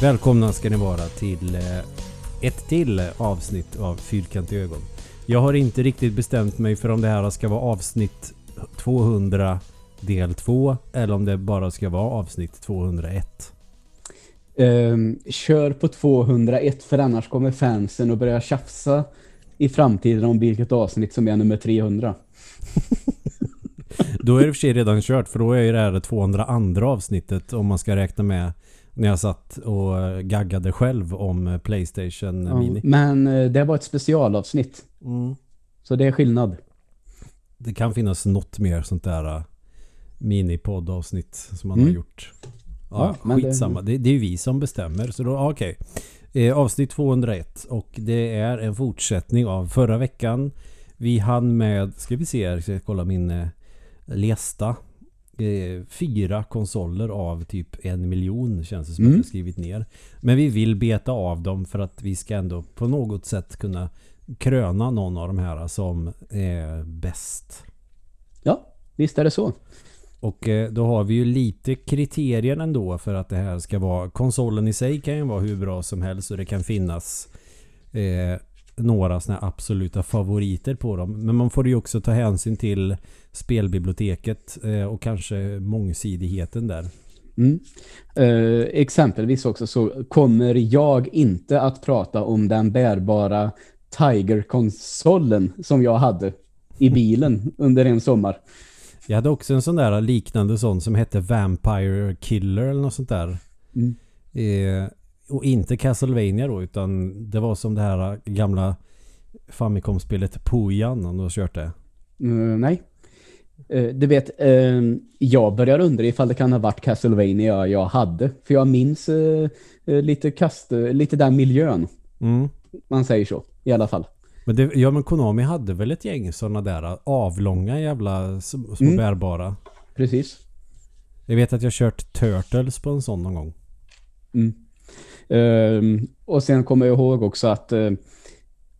Välkomna ska ni vara till eh, ett till avsnitt av Fyrkantiga ögon. Jag har inte riktigt bestämt mig för om det här ska vara avsnitt 200 del 2 eller om det bara ska vara avsnitt 201. Um, kör på 201 för annars kommer fansen att börja tjafsa i framtiden om vilket avsnitt som är nummer 300. då är det för sig redan kört för då är det här 202 avsnittet om man ska räkna med när jag satt och gaggade själv om Playstation ja, Mini. Men eh, det var ett specialavsnitt. Mm. Så det är skillnad. Det kan finnas något mer sånt där mini-poddavsnitt som man mm. har gjort. Ja, ja skitsamma. Det... Det, det är ju vi som bestämmer. Så då, okej. Okay. Eh, avsnitt 201 och det är en fortsättning av förra veckan. Vi hann med, ska vi se här, ska jag kolla min eh, lista eh, fyra konsoler av typ en miljon känns det som mm. att jag skrivit ner. Men vi vill beta av dem för att vi ska ändå på något sätt kunna kröna någon av de här som är bäst. Ja, visst är det så. Och eh, då har vi ju lite kriterier ändå för att det här ska vara konsolen i sig kan ju vara hur bra som helst och det kan finnas eh, några såna absoluta favoriter på dem. Men man får ju också ta hänsyn till spelbiblioteket eh, och kanske mångsidigheten där. Mm. Uh, exempelvis också så kommer jag inte att prata om den bärbara Tiger-konsolen som jag hade i bilen under en sommar. Jag hade också en sån där liknande sån som hette Vampire Killer eller något sånt där. Mm. Eh, och inte Castlevania då utan det var som det här gamla Famicom-spelet Puyan om du har kört det. Mm, nej. Uh, du vet, uh, jag börjar undra ifall det kan ha varit Castlevania jag hade. För jag minns uh, lite kast, lite den miljön. Mm. Man säger så, i alla fall. Men det, ja, men Konami hade väl ett gäng sådana där avlånga jävla små mm. bärbara. Precis. Jag vet att jag kört Turtles på en sån någon gång. Mm. Um, och sen kommer jag ihåg också att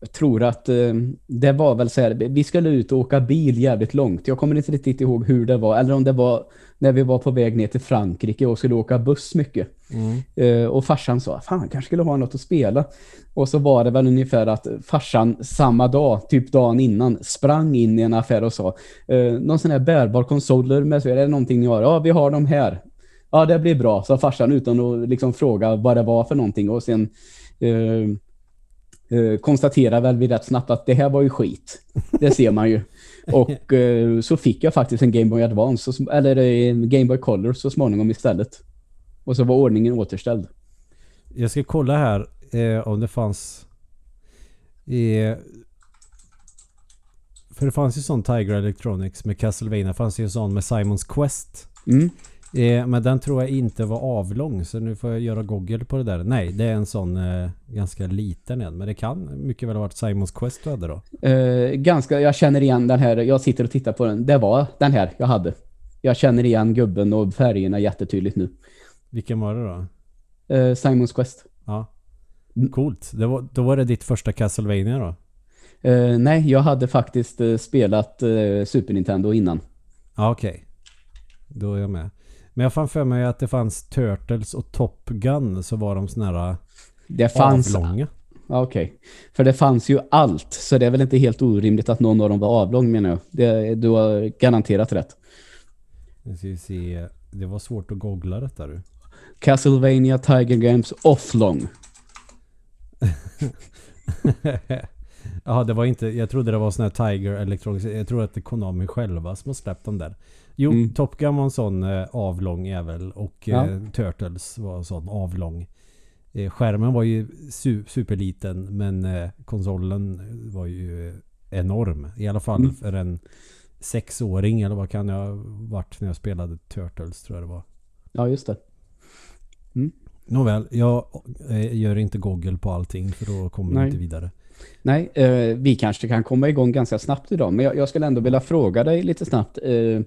jag tror att uh, det var väl så här, vi skulle ut och åka bil jävligt långt. Jag kommer inte riktigt ihåg hur det var, eller om det var när vi var på väg ner till Frankrike och skulle åka buss mycket. Mm. Uh, och farsan sa, fan kanske skulle ha något att spela. Och så var det väl ungefär att farsan samma dag, typ dagen innan, sprang in i en affär och sa, uh, någon sån här bärbar konsoler med så är det någonting ni har? Ja, vi har dem här ja det blir bra, sa farsan utan att liksom fråga vad det var för någonting och sen eh, eh, konstaterar väl vi rätt snabbt att det här var ju skit. Det ser man ju. Och eh, så fick jag faktiskt en Game Boy Advance, eller en Game Boy Color så småningom istället. Och så var ordningen återställd. Jag ska kolla här eh, om det fanns... Eh, för det fanns ju sån Tiger Electronics med Castlevania. Det fanns ju en sån med Simons Quest. Mm. Eh, men den tror jag inte var avlång så nu får jag göra Google på det där. Nej, det är en sån eh, ganska liten en. Men det kan mycket väl ha varit Simons Quest du hade då. Eh, ganska, jag känner igen den här. Jag sitter och tittar på den. Det var den här jag hade. Jag känner igen gubben och färgerna jättetydligt nu. Vilken var det då? Eh, Simons Quest. Ja. Mm. Coolt. Det var, då var det ditt första Castlevania då? Eh, nej, jag hade faktiskt eh, spelat Super Nintendo innan. Ja, okej. Okay. Då är jag med. Men jag fann för mig att det fanns Turtles och Top Gun så var de såna här det fanns, avlånga. Okej. Okay. För det fanns ju allt. Så det är väl inte helt orimligt att någon av dem var avlång menar jag. Det, du har garanterat rätt. Nu ska vi se. Det var svårt att googla detta du. Castlevania Tiger Games Offlong. Ja, det var inte... Jag trodde det var sån här Tiger Electronics. Jag tror att det är Konami själva som har släppt dem där. Jo, mm. Top Gun var en sån eh, avlång jävel och ja. eh, Turtles var en sån avlång. Eh, skärmen var ju su superliten men eh, konsolen var ju enorm. I alla fall mm. för en sexåring eller vad kan jag varit när jag spelade Turtles tror jag det var. Ja, just det. Mm. Nåväl, jag eh, gör inte Google på allting för då kommer vi inte vidare. Nej, eh, vi kanske kan komma igång ganska snabbt idag. Men jag, jag skulle ändå vilja fråga dig lite snabbt. Eh,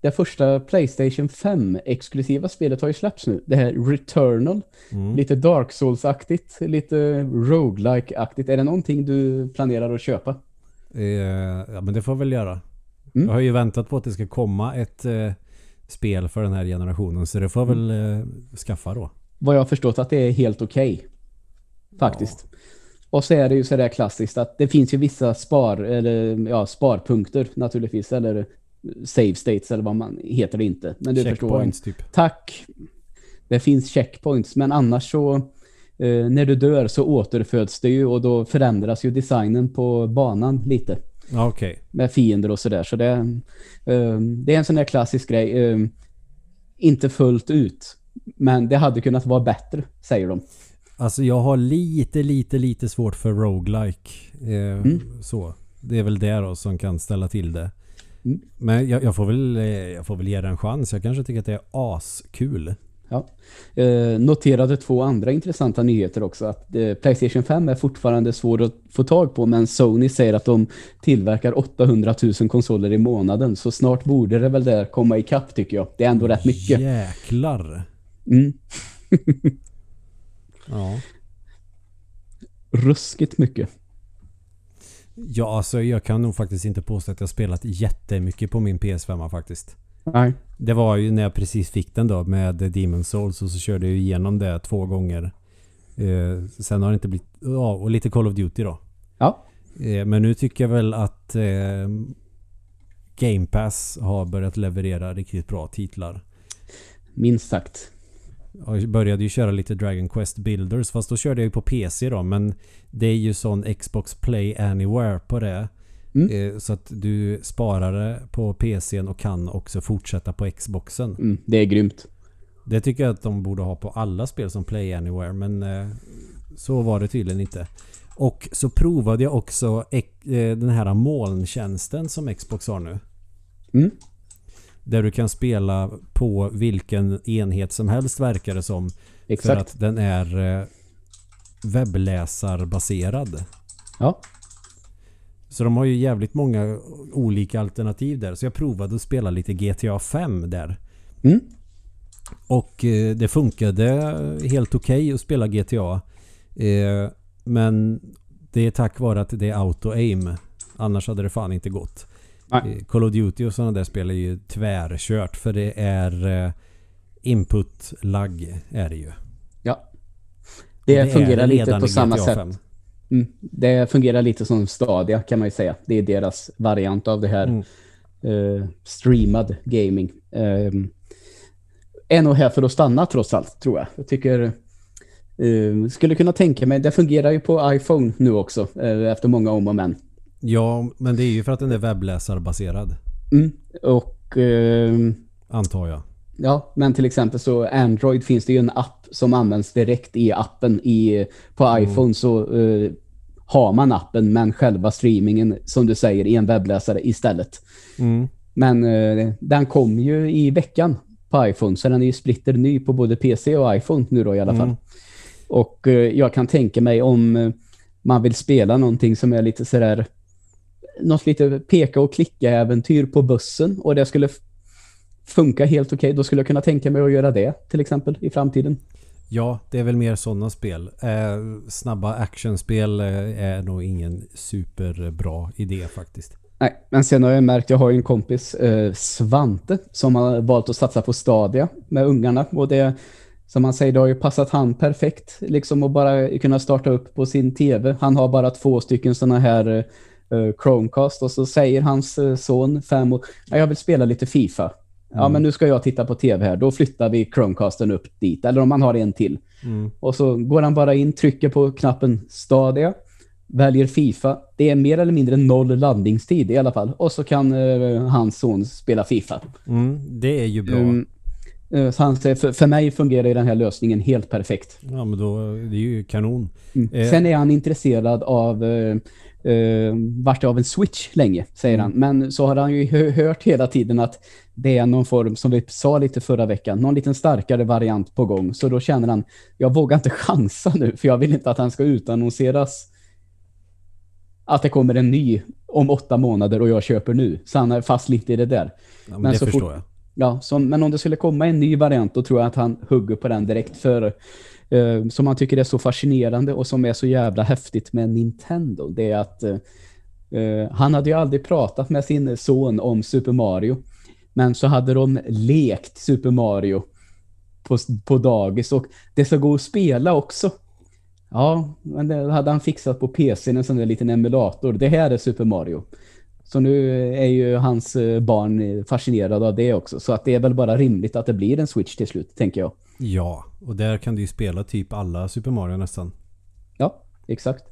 det första Playstation 5-exklusiva spelet har ju släppts nu. Det här Returnal. Mm. Lite Dark Souls-aktigt, lite roguelike-aktigt. Är det någonting du planerar att köpa? Eh, ja, men det får jag väl göra. Mm. Jag har ju väntat på att det ska komma ett eh, spel för den här generationen. Så det får jag väl mm. eh, skaffa då. vad jag har förstått att det är helt okej. Okay, faktiskt. Ja. Och så är det ju så där klassiskt att det finns ju vissa spar eller ja, sparpunkter naturligtvis eller save states eller vad man heter det inte. Men du checkpoints förstår. typ. Tack. Det finns checkpoints men annars så eh, när du dör så återföds det ju och då förändras ju designen på banan lite. Okay. Med fiender och sådär. Så det, eh, det är en sån där klassisk grej. Eh, inte fullt ut. Men det hade kunnat vara bättre, säger de. Alltså jag har lite, lite, lite svårt för roguelike. Eh, mm. Så. Det är väl det då som kan ställa till det. Men jag, jag, får väl, eh, jag får väl ge det en chans. Jag kanske tycker att det är askul. Ja. Eh, noterade två andra intressanta nyheter också. Att eh, Playstation 5 är fortfarande svår att få tag på men Sony säger att de tillverkar 800 000 konsoler i månaden. Så snart borde det väl där komma i kapp tycker jag. Det är ändå rätt mycket. Jäklar. Mm. ja. Ruskigt mycket. Ja, alltså jag kan nog faktiskt inte påstå att jag spelat jättemycket på min PS5 faktiskt. Nej. Det var ju när jag precis fick den då med Demon Souls och så körde jag igenom det två gånger. Eh, sen har det inte blivit... Ja, och lite Call of Duty då. Ja. Eh, men nu tycker jag väl att eh, Game Pass har börjat leverera riktigt bra titlar. Minst sagt. Jag började ju köra lite Dragon Quest Builders fast då körde jag ju på PC då men det är ju sån Xbox Play Anywhere på det. Mm. Eh, så att du sparar det på PCn och kan också fortsätta på Xboxen. Mm, det är grymt. Det tycker jag att de borde ha på alla spel som Play Anywhere men eh, så var det tydligen inte. Och så provade jag också eh, den här molntjänsten som Xbox har nu. Mm. Där du kan spela på vilken enhet som helst verkar det som. Exakt. För att den är webbläsarbaserad. Ja. Så de har ju jävligt många olika alternativ där. Så jag provade att spela lite GTA 5 där. Mm. Och eh, det funkade helt okej okay att spela GTA. Eh, men det är tack vare att det är auto-aim. Annars hade det fan inte gått. Nej. Eh, Call of Duty och sådana där spel är ju tvärkört. För det är eh, input-lag är det ju. Ja. Det, det fungerar lite på samma sätt. Mm. Det fungerar lite som Stadia kan man ju säga. Det är deras variant av det här mm. uh, streamad gaming. Um, är nog här för att stanna trots allt, tror jag. Jag tycker... Uh, skulle kunna tänka mig, det fungerar ju på iPhone nu också, uh, efter många om och men. Ja, men det är ju för att den är webbläsarbaserad. Mm. Och... Uh, Antar jag. Ja, men till exempel så Android finns det ju en app som används direkt i appen. I, på mm. iPhone så uh, har man appen men själva streamingen som du säger i en webbläsare istället. Mm. Men uh, den kom ju i veckan på iPhone så den är ju splitter ny på både PC och iPhone nu då i alla fall. Mm. Och uh, jag kan tänka mig om man vill spela någonting som är lite sådär något lite peka och klicka äventyr på bussen och det skulle funka helt okej, okay, då skulle jag kunna tänka mig att göra det till exempel i framtiden. Ja, det är väl mer sådana spel. Eh, snabba actionspel eh, är nog ingen superbra idé faktiskt. Nej, men sen har jag märkt, jag har en kompis, eh, Svante, som har valt att satsa på Stadia med ungarna. Och det, som han säger, det har ju passat han perfekt. Liksom att bara kunna starta upp på sin tv. Han har bara två stycken sådana här eh, Chromecast. Och så säger hans eh, son, fem år, jag vill spela lite FIFA. Ja, mm. men nu ska jag titta på tv här. Då flyttar vi Chromecasten upp dit. Eller om man har en till. Mm. Och så går han bara in, trycker på knappen Stadia, väljer FIFA. Det är mer eller mindre noll landningstid i alla fall. Och så kan uh, hans son spela FIFA. Mm, det är ju bra. Um, så han säger, för, för mig fungerar den här lösningen helt perfekt. Ja, men då det är ju kanon. Mm. Eh. Sen är han intresserad av uh, uh, vart av en Switch länge, säger mm. han. Men så har han ju hört hela tiden att det är någon form, som vi sa lite förra veckan, någon liten starkare variant på gång. Så då känner han, jag vågar inte chansa nu, för jag vill inte att han ska utannonseras att det kommer en ny om åtta månader och jag köper nu. Så han är fast lite i det där. Ja, men, men det förstår fort, jag. Ja, så, men om det skulle komma en ny variant då tror jag att han hugger på den direkt för eh, som man tycker är så fascinerande och som är så jävla häftigt med Nintendo. Det är att eh, eh, han hade ju aldrig pratat med sin son om Super Mario. Men så hade de lekt Super Mario på, på dagis och det ska gå att spela också. Ja, men det hade han fixat på PC en sån där liten emulator. Det här är Super Mario. Så nu är ju hans eh, barn fascinerade av det också. Så att det är väl bara rimligt att det blir en Switch till slut, tänker jag. Ja, och där kan du ju spela typ alla Super Mario nästan. Ja, exakt.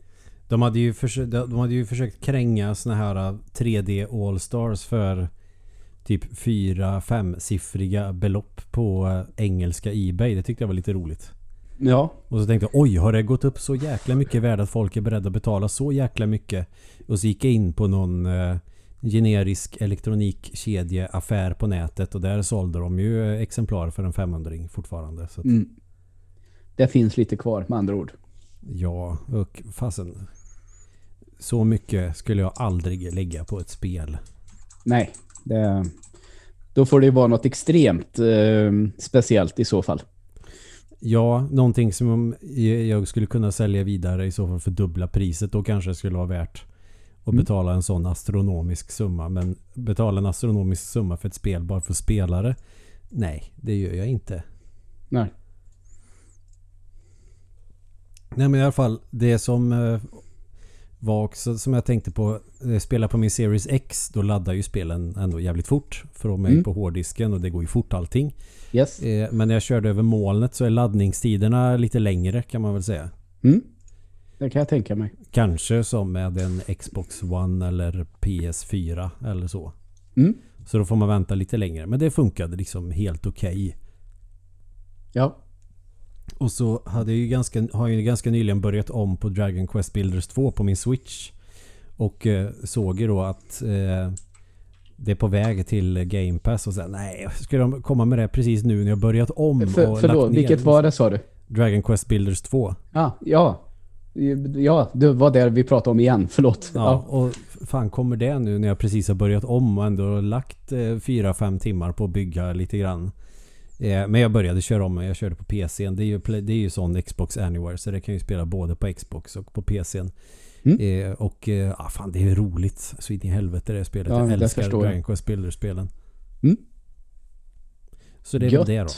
De hade ju, försökt, de hade ju försökt kränga såna här 3D All-Stars för typ 4-5 siffriga belopp på eh, engelska Ebay. Det tyckte jag var lite roligt. Ja. Och så tänkte jag, oj, har det gått upp så jäkla mycket värde att folk är beredda att betala så jäkla mycket? Och så gick jag in på någon eh, generisk elektronikkedjeaffär på nätet och där sålde de ju exemplar för en 500 fortfarande. Så mm. Det finns lite kvar med andra ord. Ja, och fasen. Så mycket skulle jag aldrig lägga på ett spel. Nej, det, då får det vara något extremt eh, speciellt i så fall. Ja, någonting som jag skulle kunna sälja vidare i så fall för dubbla priset. Då kanske det skulle vara värt att mm. betala en sån astronomisk summa. Men betala en astronomisk summa för ett spel bara för spelare? Nej, det gör jag inte. Nej. Nej men i alla fall det som eh, var också som jag tänkte på eh, spela på min Series X då laddar ju spelen ändå jävligt fort för de är mm. på hårddisken och det går ju fort allting. Yes. Eh, men när jag körde över molnet så är laddningstiderna lite längre kan man väl säga. Mm. Det kan jag tänka mig. Kanske som med en Xbox One eller PS4 eller så. Mm. Så då får man vänta lite längre. Men det funkade liksom helt okej. Okay. Ja. Och så hade jag ju ganska, har jag ju ganska nyligen börjat om på Dragon Quest Builders 2 på min Switch. Och eh, såg ju då att eh, det är på väg till Game Pass och så nej, ska de komma med det precis nu när jag börjat om För, och Förlåt, vilket var det sa du? Dragon Quest Builders 2. Ah, ja, Ja, det var det vi pratade om igen. Förlåt. Ja, ja, och fan kommer det nu när jag precis har börjat om och ändå lagt eh, fyra, fem timmar på att bygga lite grann. Eh, men jag började köra om jag körde på PC. Det är ju, det är ju sån Xbox Anywhere så det kan ju spela både på Xbox och på PC. Mm. Eh, och eh, ah, fan det är roligt. Så in i helvete det spelet. Ja, jag älskar Dragon Quest Builder-spelen. Mm. Så det är Gött. väl det då.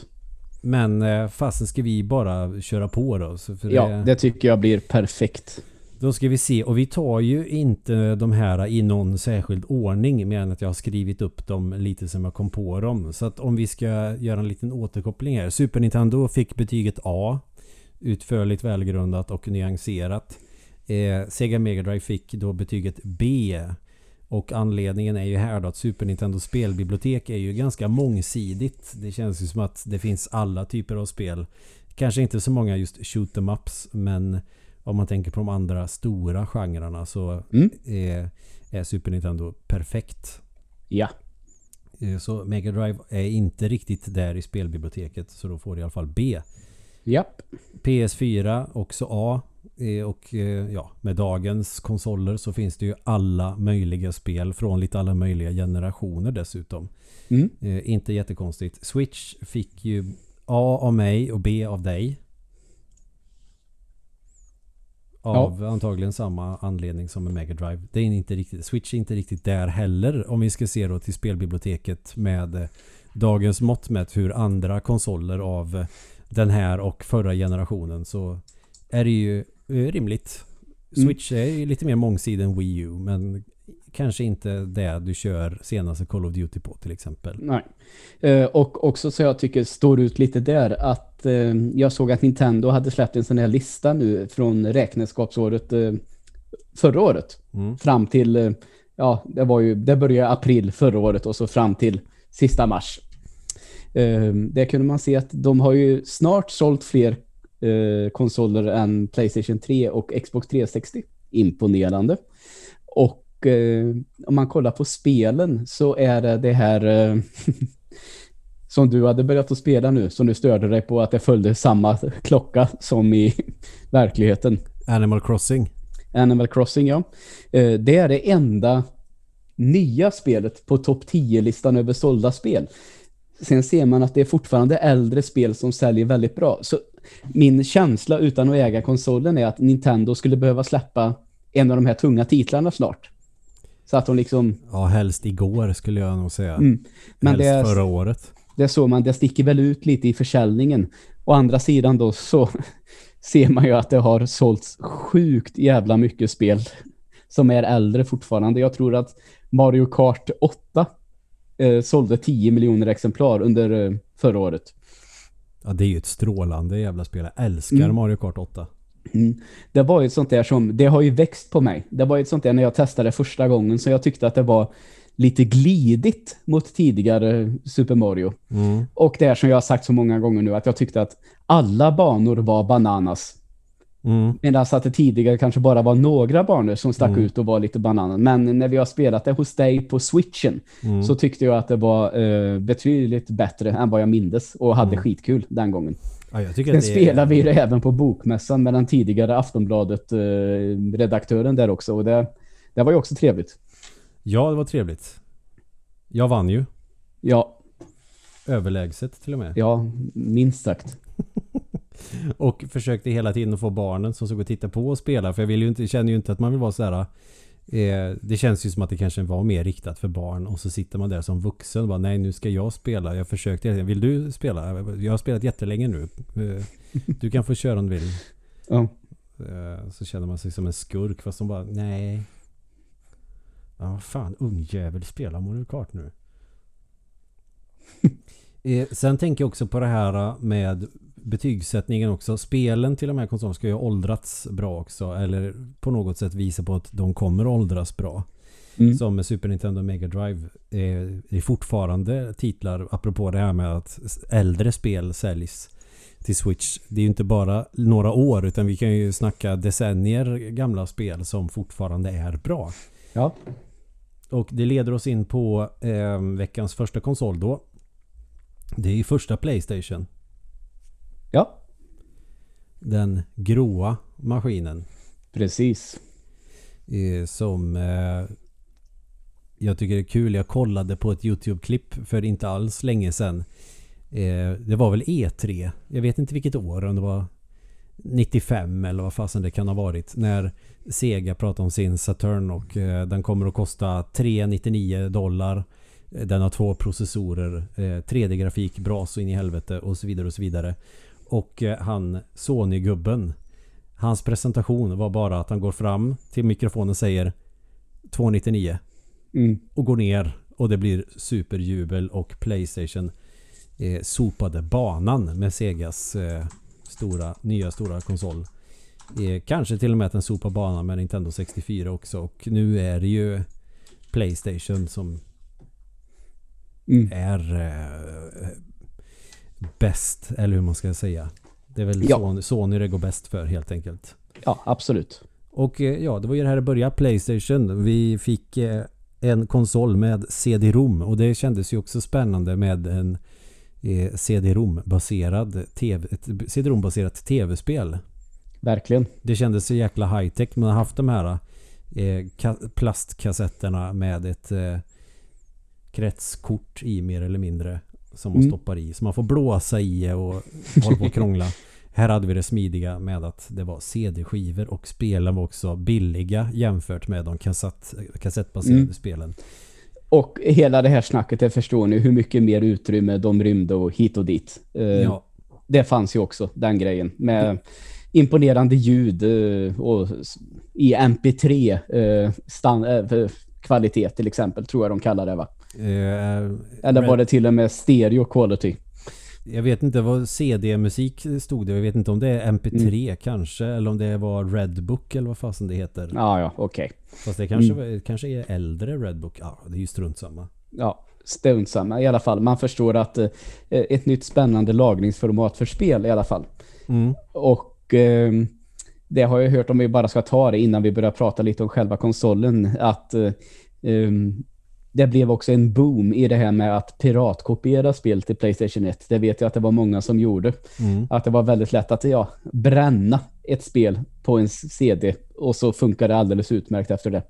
Men eh, fasen ska vi bara köra på då? ja, det, det tycker jag blir perfekt. Då ska vi se. Och vi tar ju inte de här i någon särskild ordning mer än att jag har skrivit upp dem lite som jag kom på dem. Så att om vi ska göra en liten återkoppling här. Super Nintendo fick betyget A. Utförligt välgrundat och nyanserat. Eh, Sega Mega Drive fick då betyget B. Och anledningen är ju här då att Super Nintendo spelbibliotek är ju ganska mångsidigt. Det känns ju som att det finns alla typer av spel. Kanske inte så många just shoot em ups men om man tänker på de andra stora genrerna så mm. är, är, Super Nintendo perfekt. Ja. Eh, så Mega Drive är inte riktigt där i spelbiblioteket så då får det i alla fall B. Japp. PS4 också A. Eh, och eh, ja, med dagens konsoler så finns det ju alla möjliga spel från lite alla möjliga generationer dessutom. Mm. Inte jättekonstigt. Switch fick ju A av mig och B av dig. Av ja. antagligen samma anledning som med Mega Drive. Det är inte riktigt, Switch är inte riktigt där heller om vi ska se då till spelbiblioteket med eh, dagens mått mätt hur andra konsoler av eh, den här och förra generationen så är det ju eh, rimligt. Mm. Switch mm. är lite mer mångsidig än Wii U men kanske inte det du kör senaste Call of Duty på till exempel. Nej. Eh, och också så jag tycker står ut lite där att eh, jag såg att Nintendo hade släppt en sån här lista nu från räkenskapsåret eh, förra året. Mm. Fram till, eh, ja det var ju, det började april förra året och så fram till sista mars. Eh, där kunde man se att de har ju snart sålt fler eh, konsoler än Playstation 3 och Xbox 360. Imponerande. Och eh, om man kollar på spelen så är det det här eh, som du hade börjat att spela nu som du störde dig på att det följde samma klocka som i verkligheten. Animal Crossing. Animal Crossing, ja. Eh, det är det enda nya spelet på topp 10-listan över sålda spel. Sen ser man att det är fortfarande äldre spel som säljer väldigt bra. Så min känsla utan att äga konsolen är att Nintendo skulle behöva släppa en av de här tunga titlarna snart. Så att de liksom... Ja, helst igår skulle jag nog säga. Mm. Men helst det förra året. Det så man, det sticker väl ut lite i försäljningen. Å andra sidan då så ser man ju att det har sålts sjukt jävla mycket spel som är äldre fortfarande. Jag tror att Mario Kart 8 eh, sålde 10 miljoner exemplar under eh, förra året. Ja, det är ju ett strålande jävla spel. Jag älskar mm. Mario Kart 8. Mm. Det var ju ett sånt där som, det har ju växt på mig. Det var ju ett sånt där när jag testade första gången så jag tyckte att det var lite glidigt mot tidigare Super Mario. Mm. Och det är som jag har sagt så många gånger nu att jag tyckte att alla banor var bananas. Mm. Medan att det tidigare kanske bara var några banor som stack mm. ut och var lite bananer. Men när vi har spelat det hos dig på Switchen mm. så tyckte jag att det var uh, betydligt bättre än vad jag mindes och hade mm. skitkul den gången. Ja, jag Sen det spelar vi det även på bokmässan med den tidigare Aftonbladet-redaktören uh, där också och det, det var ju också trevligt. Ja, det var trevligt. Jag vann ju. Ja. Överlägset till och med. Ja, minst sagt. och försökte hela tiden få barnen som såg och titta på och spela. För jag vill ju inte, känner ju inte att man vill vara så här. Eh, det känns ju som att det kanske var mer riktat för barn. Och så sitter man där som vuxen och bara nej nu ska jag spela. Jag försökte. Vill du spela? Jag har spelat jättelänge nu. Eh, du kan få köra om du vill. Ja. Eh, så känner man sig som en skurk fast de bara nej. Ja fan ungjävel spela Mario Kart nu. eh, sen tänker jag också på det här med betygssättningen också. Spelen till de här konsolerna ska ju ha åldrats bra också. Eller på något sätt visa på att de kommer att åldras bra. Mm. Som Super Nintendo Mega Drive är, är fortfarande titlar apropå det här med att äldre spel säljs till Switch. Det är ju inte bara några år utan vi kan ju snacka decennier gamla spel som fortfarande är bra. Ja. Och det leder oss in på eh, veckans första konsol då. Det är ju första Playstation. Ja. Den gråa maskinen. Precis. Eh, som eh, jag tycker är kul. Jag kollade på ett YouTube-klipp för inte alls länge sedan. Eh, det var väl E3. Jag vet inte vilket år. Om det var 95 eller vad fasen det kan ha varit. När Sega pratade om sin Saturn och den kommer att kosta 399 dollar. Den har två processorer, eh, 3D-grafik, bra så in i helvete och så vidare och så vidare. Och eh, han Sony-gubben Hans presentation var bara att han går fram till mikrofonen och säger 299 mm. och går ner och det blir superjubel och Playstation eh, sopade banan med Segas eh, stora, nya stora konsol. Eh, kanske till och med att den sopar banan med Nintendo 64 också och nu är det ju Playstation som mm. är eh, bäst, eller hur man ska säga. Det är väl ja. Sony, Sony det går bäst för helt enkelt. Ja, absolut. Och eh, ja, det var ju det här det började. Playstation. Vi fick eh, en konsol med CD-ROM och det kändes ju också spännande med en eh, CD-ROM baserad TV, CD-ROM baserat TV-spel. Verkligen. Det kändes så jäkla high-tech. Man har haft de här plastkassetterna med ett kretskort i mer eller mindre som man mm. stoppar i. Så man får blåsa i och hålla på och krångla. Här hade vi det smidiga med att det var CD-skivor och spelen var också billiga jämfört med de kassett, kassettbaserade mm. spelen. Och hela det här snacket, det förstår ni hur mycket mer utrymme de rymde och hit och dit. Uh, ja. Det fanns ju också, den grejen. Med imponerande ljud uh, och i MP3 uh, stand, kvalitet till exempel, tror jag de kallar det va? Eh, Eller var det till och med stereo quality? Jag vet inte vad CD-musik stod det. Jag vet inte om det är MP3 mm. kanske. Eller om det var Redbook eller vad fasen det heter. Ja, ja, okej. Okay. Fast det kanske, mm. kanske är äldre Redbook. Ja, det är ju strunt samma. Ja, strunt samma i alla fall. Man förstår att eh, ett nytt spännande lagringsformat för spel i alla fall. Mm. Och eh, det har jag hört om vi bara ska ta det innan vi börjar prata lite om själva konsolen. Att eh, um, det blev också en boom i det här med att piratkopiera spel till Playstation 1. Det vet jag att det var många som gjorde. Mm. Att det var väldigt lätt att ja, bränna ett spel på en CD och så funkar det alldeles utmärkt efter det.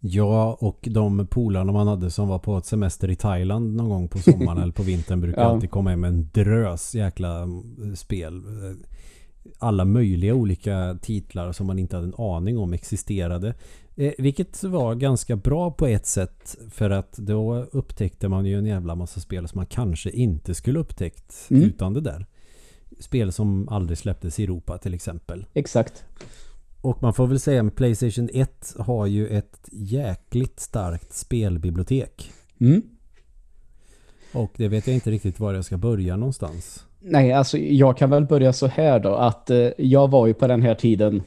Ja, och de polarna man hade som var på ett semester i Thailand någon gång på sommaren eller på vintern brukar ja. alltid komma med en drös jäkla spel. alla möjliga olika titlar som man inte hade en aning om existerade. Eh, vilket var ganska bra på ett sätt för att då upptäckte man ju en jävla massa spel som man kanske inte skulle upptäckt mm. utan det där. Spel som aldrig släpptes i Europa till exempel. Exakt. Och man får väl säga att Playstation 1 har ju ett jäkligt starkt spelbibliotek. Mm. Och det vet jag inte riktigt var jag ska börja någonstans. Nej, alltså jag kan väl börja så här då. Att eh, jag var ju på den här tiden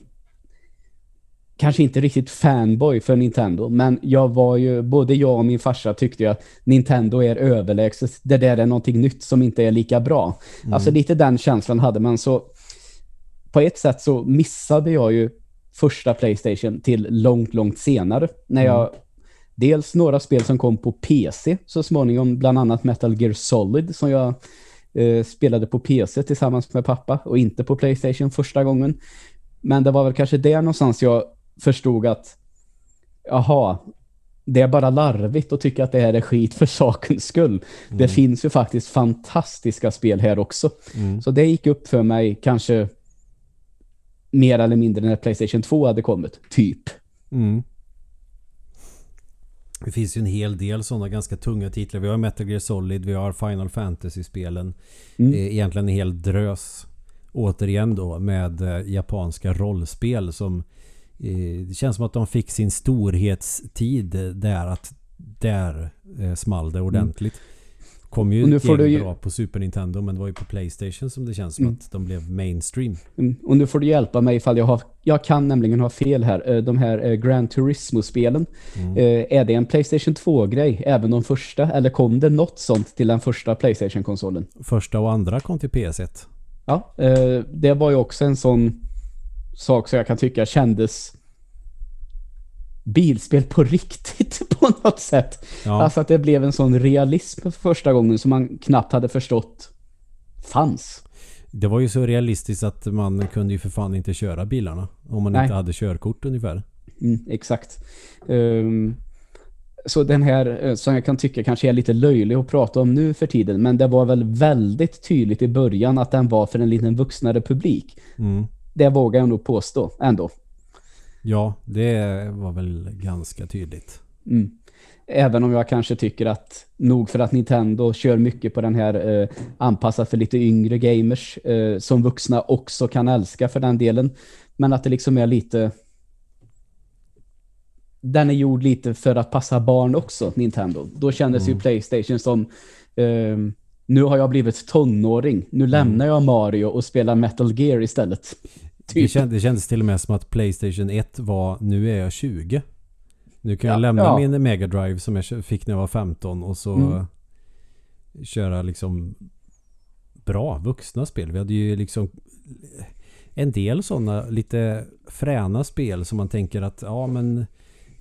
kanske inte riktigt fanboy för Nintendo, men jag var ju, både jag och min farsa tyckte ju att Nintendo är överlägset. Det där är någonting nytt som inte är lika bra. Mm. Alltså lite den känslan hade man så på ett sätt så missade jag ju första Playstation till långt, långt senare. När jag mm. dels några spel som kom på PC så småningom, bland annat Metal Gear Solid som jag eh, spelade på PC tillsammans med pappa och inte på Playstation första gången. Men det var väl kanske där någonstans jag förstod att jaha, det är bara larvigt att tycka att det här är skit för sakens skull. Mm. Det finns ju faktiskt fantastiska spel här också. Mm. Så det gick upp för mig kanske mer eller mindre när Playstation 2 hade kommit, typ. Mm. Det finns ju en hel del sådana ganska tunga titlar. Vi har Metal Gear Solid, vi har Final Fantasy-spelen. Mm. Egentligen en hel drös. Återigen då med eh, japanska rollspel som eh, det känns som att de fick sin storhetstid där att där eh, small det ordentligt. Mm. Kom ju ett gäng bra på Super Nintendo men det var ju på Playstation som det känns som mm. att de blev mainstream. Mm. Och nu får du hjälpa mig ifall jag har jag kan nämligen ha fel här. Eh, de här eh, Gran Turismo-spelen. Mm. Eh, är det en Playstation 2-grej? Även de första? Eller kom det något sånt till den första Playstation-konsolen? Första och andra kom till PS1. Ja, det var ju också en sån sak som jag kan tycka kändes bilspel på riktigt på något sätt. Ja. Alltså att det blev en sån realism för första gången som man knappt hade förstått fanns. Det var ju så realistiskt att man kunde ju för fan inte köra bilarna om man Nej. inte hade körkort ungefär. Mm, exakt. Um, så den här eh, som jag kan tycka kanske är lite löjlig att prata om nu för tiden men det var väl väldigt tydligt i början att den var för en liten vuxnare publik. Mm. Det vågar jag nog påstå ändå. Ja, det var väl ganska tydligt. Mm. Även om jag kanske tycker att nog för att Nintendo kör mycket på den här eh, anpassat för lite yngre gamers eh, som vuxna också kan älska för den delen. Men att det liksom är lite den är gjord lite för att passa barn också, Nintendo. Då kändes mm. ju Playstation som eh, nu har jag blivit tonåring. Nu mm. lämnar jag Mario och spelar Metal Gear istället. Typ. Det, känd, det kändes till och med som att Playstation 1 var, nu är jag 20. Nu kan jag ja, lämna ja. min Mega Drive som jag fick när jag var 15 och så mm. köra liksom bra vuxna spel. Vi hade ju liksom en del sådana lite fräna spel som man tänker att ja men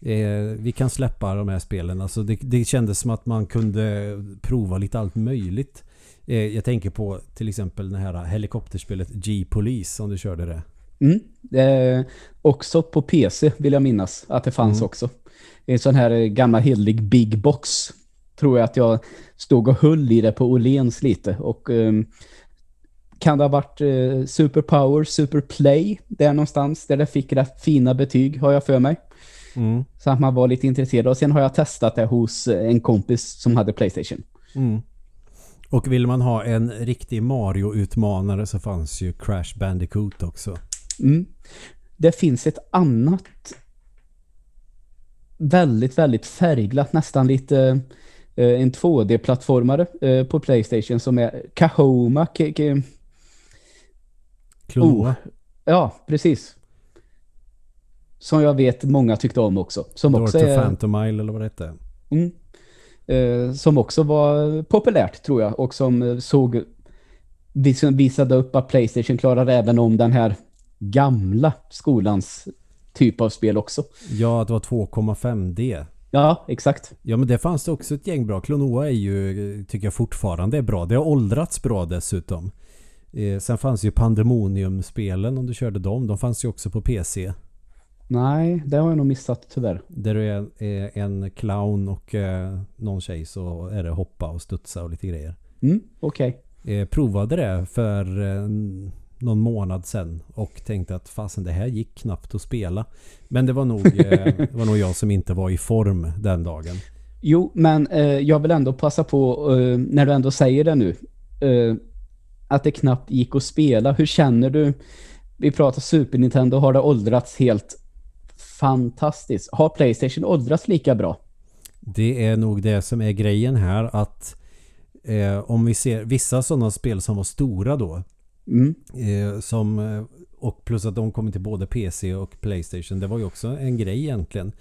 eh, vi kan släppa de här spelen. Alltså det, det kändes som att man kunde prova lite allt möjligt. Eh, jag tänker på till exempel det här helikopterspelet G-Police om du körde det. Mm. Eh, också på PC vill jag minnas att det fanns mm. också. En sån här gammal helig big box tror jag att jag stod och höll i det på Olens lite. Och eh, kan det ha varit eh, Super Power, Super Play där någonstans där det fick rätt fina betyg har jag för mig. Mm. Så att man var lite intresserad. Och sen har jag testat det hos en kompis som hade Playstation. Mm. Och vill man ha en riktig Mario-utmanare så fanns ju Crash Bandicoot också. Mm. Det finns ett annat väldigt, väldigt färgglatt, nästan lite eh, en 2D-plattformare eh, på Playstation som är Kahoma. Klonoa. Oh, ja, precis. Som jag vet många tyckte om också. Som Door också to är, Phantom Mile eller vad det hette. Mm, eh, som också var populärt tror jag. Och som eh, såg visade upp att Playstation klarade även om den här gamla skolans typ av spel också. Ja, det var 2,5D. Ja, exakt. Ja, men det fanns det också ett gäng bra. Klonoa är ju, tycker jag fortfarande är bra. Det har åldrats bra dessutom. Eh, sen fanns ju Pandemonium-spelen om du körde dem. De fanns ju också på PC. Nej, det har jag nog missat tyvärr. Där du är eh, en clown och eh, någon tjej så är det hoppa och studsa och lite grejer. Mm, okej. Okay. Eh, provade det för någon månad sedan och tänkte att fasen det här gick knappt att spela. Men det var nog, eh, det var nog jag som inte var i form den dagen. Jo, men eh, jag vill ändå passa på, eh, när du ändå säger det nu, eh, att det knappt gick att spela. Hur känner du? Vi pratar Super Nintendo, har det åldrats helt fantastiskt. Har Playstation åldrats lika bra? Det är nog det som är grejen här att eh, om vi ser vissa sådana spel som var stora då mm. eh, som eh, och plus att de kom till både PC och Playstation det var ju också en grej egentligen.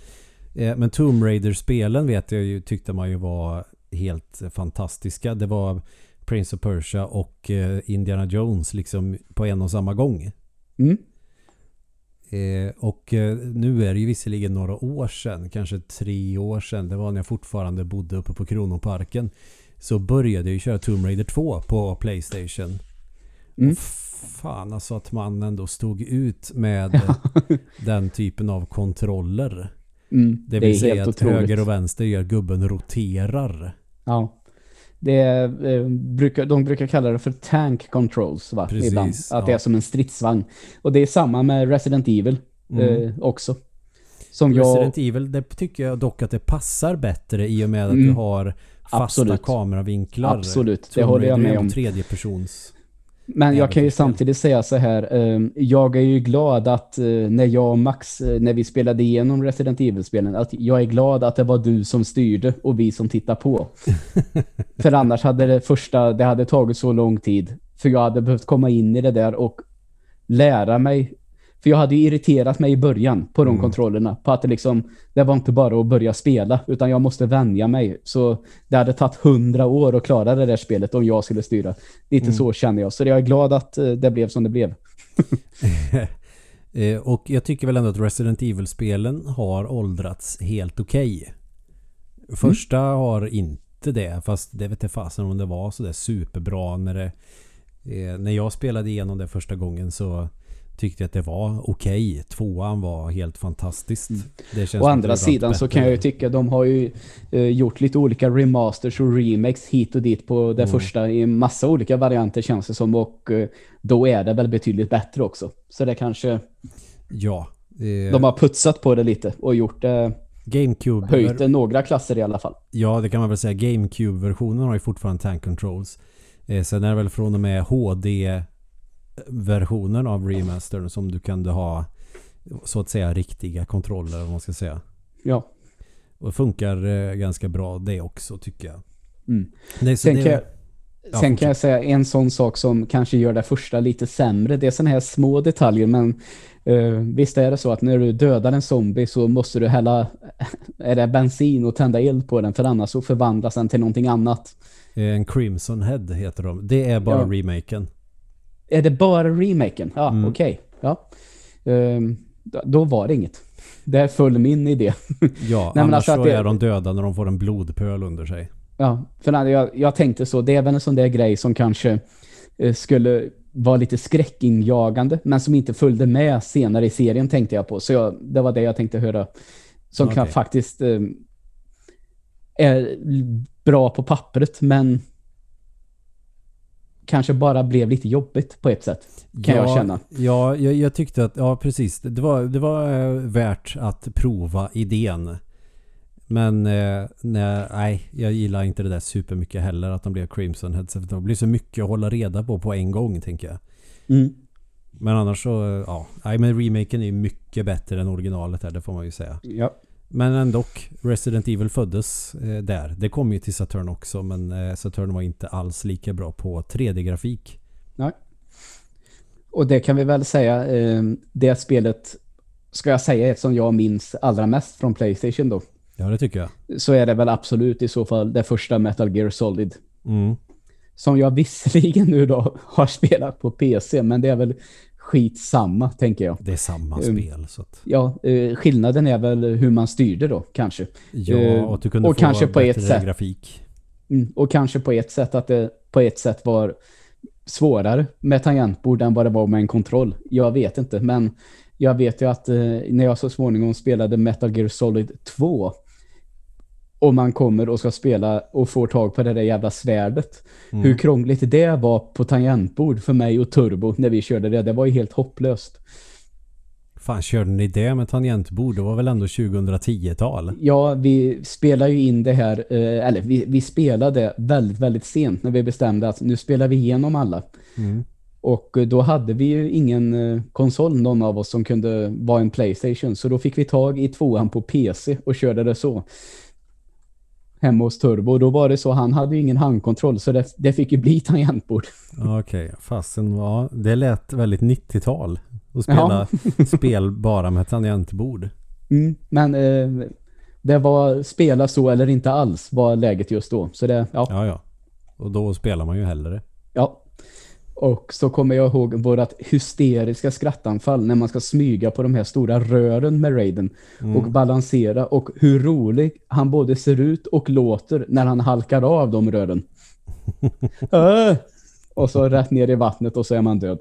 Eh, men Tomb Raider-spelen vet jag ju tyckte man ju var helt fantastiska. Det var Prince of Persia och eh, Indiana Jones liksom på en och samma gång. Mm. Eh, och eh, nu är det ju visserligen några år sedan, kanske tre år sedan, det var när jag fortfarande bodde uppe på Kronoparken. Så började jag ju köra Tomb Raider 2 på Playstation. Mm. Fan alltså att man ändå stod ut med den typen av kontroller. Mm, det vill det säga att otroligt. höger och vänster gör gubben roterar. Ja. Det eh, brukar, de brukar kalla det för tank controls va? Precis, Ibland. Att ja. det är som en stridsvagn. Och det är samma med Resident Evil mm. eh, också. Som Resident jag... Evil, det tycker jag dock att det passar bättre i och med att mm. du har fasta Absolut. kameravinklar. Absolut, det håller jag med om. Tredje persons. Men jag kan ju samtidigt säga så här, ehm, jag är ju glad att eh, när jag och Max, eh, när vi spelade igenom Resident Evil-spelen, att jag är glad att det var du som styrde och vi som tittar på. för annars hade det första, det hade tagit så lång tid. För jag hade behövt komma in i det där och lära mig för jag hade ju irriterat mig i början på de mm. kontrollerna. På att det liksom, det var inte bara att börja spela, utan jag måste vänja mig. Så det hade tagit hundra år att klara det där spelet om jag skulle styra. Lite mm. så känner jag. Så jag är glad att eh, det blev som det blev. Eh, och jag tycker väl ändå att Resident Evil-spelen har åldrats helt okej. Okay. Första mm. har inte det, fast det vet jag fasen om det var så där superbra när det... Eh, när jag spelade igenom det första gången så tyckte att det var okej. Okay. Tvåan var helt fantastiskt. Mm. Å andra sidan så kan jag ju tycka de har ju eh, gjort lite olika remasters och remakes hit och dit på det mm. första i massa olika varianter känns det som och eh, då är det väl betydligt bättre också. Så det kanske Ja. Eh, de har putsat på det lite och gjort det GameCube höjt det några klasser i alla fall. Ja, det kan man väl säga. GameCube-versionen har ju fortfarande tank controls. Eh, sen är det väl från och med HD versionen av remastern som du kunde ha så att säga riktiga kontroller om man ska säga. Ja. Och funkar eh, ganska bra det också tycker jag. Mm. Det, sen, det, kan jag, ja, sen kan jag säga en sån sak som kanske gör det första lite sämre. Det är sådana här små detaljer men eh, visst är det så att när du dödar en zombie så måste du hälla är det bensin och tända eld på den för annars så förvandlas den till någonting annat. En Crimson Head heter de. Det är bara ja. remaken. Är det bara remaken? Ja, mm. okej. Okay. Ja. Um, då var det inget. Det föll min idé. Ja, Nej, annars alltså så det, är de döda när de får en blodpöl under sig. Ja, för jag, jag tänkte så. Det är väl en sån där grej som kanske eh, skulle vara lite skräckinjagande men som inte följde med senare i serien tänkte jag på. Så jag, det var det jag tänkte höra. Som okay. kan faktiskt eh, är bra på pappret men kanske bara blev lite jobbigt på ett sätt. Kan ja, jag känna. Ja, jag, jag, tyckte att, ja precis. Det var, det var eh, värt att prova idén. Men eh, nej, nej, jag gillar inte det där supermycket heller att de blev Crimson Heads. Det blir så mycket att hålla reda på på en gång tänker jag. Mm. Men annars så, ja. Nej, men remaken är mycket bättre än originalet här, det får man ju säga. Ja. Men ändå, Resident Evil föddes eh, där. Det kom ju till Saturn också men eh, Saturn var inte alls lika bra på 3D-grafik. Nej. Och det kan vi väl säga, eh, det spelet ska jag säga som jag minns allra mest från Playstation då. Ja, det tycker jag. Så är det väl absolut i så fall det första Metal Gear Solid. Mm. Som jag visserligen nu då har spelat på PC men det är väl skitsamma, tänker jag. Det är samma um, spel. Så att... Ja, uh, skillnaden är väl hur man styrde då, kanske. Ja, uh, och du kunde och få kanske på ett sätt, grafik. Mm, och kanske på ett sätt att det på ett sätt var svårare med tangentbord än vad det var med en kontroll. Jag vet inte, men jag vet ju att uh, när jag så småningom spelade Metal Gear Solid 2 och man kommer och ska spela och får tag på det där jävla svärdet. Mm. Hur krångligt det var på tangentbord för mig och Turbo när vi körde det. Det var ju helt hopplöst. Fan, körde ni det med tangentbord? Det var väl ändå 2010-tal? Ja, vi spelade ju in det här, eh, eller vi, vi spelade väldigt, väldigt sent när vi bestämde att nu spelar vi igenom alla. Mm. Och då hade vi ju ingen eh, konsol, någon av oss som kunde vara en Playstation. Så då fick vi tag i tvåan på PC och körde det så. Hemma hos Turbo. Då var det så, han hade ju ingen handkontroll så det, det fick ju bli tangentbord. Okej, okay. fasen var, det lät väldigt 90-tal att spela ja. spel bara med tangentbord. Mm, men eh, det var spela så eller inte alls var läget just då. Så det, ja. Ja, ja. Och då spelar man ju hellre. Ja, och så kommer jag ihåg vårat hysteriska skrattanfall när man ska smyga på de här stora rören med Raiden mm. och balansera och hur rolig han både ser ut och låter när han halkar av de rören. äh! Och så rätt ner i vattnet och så är man död.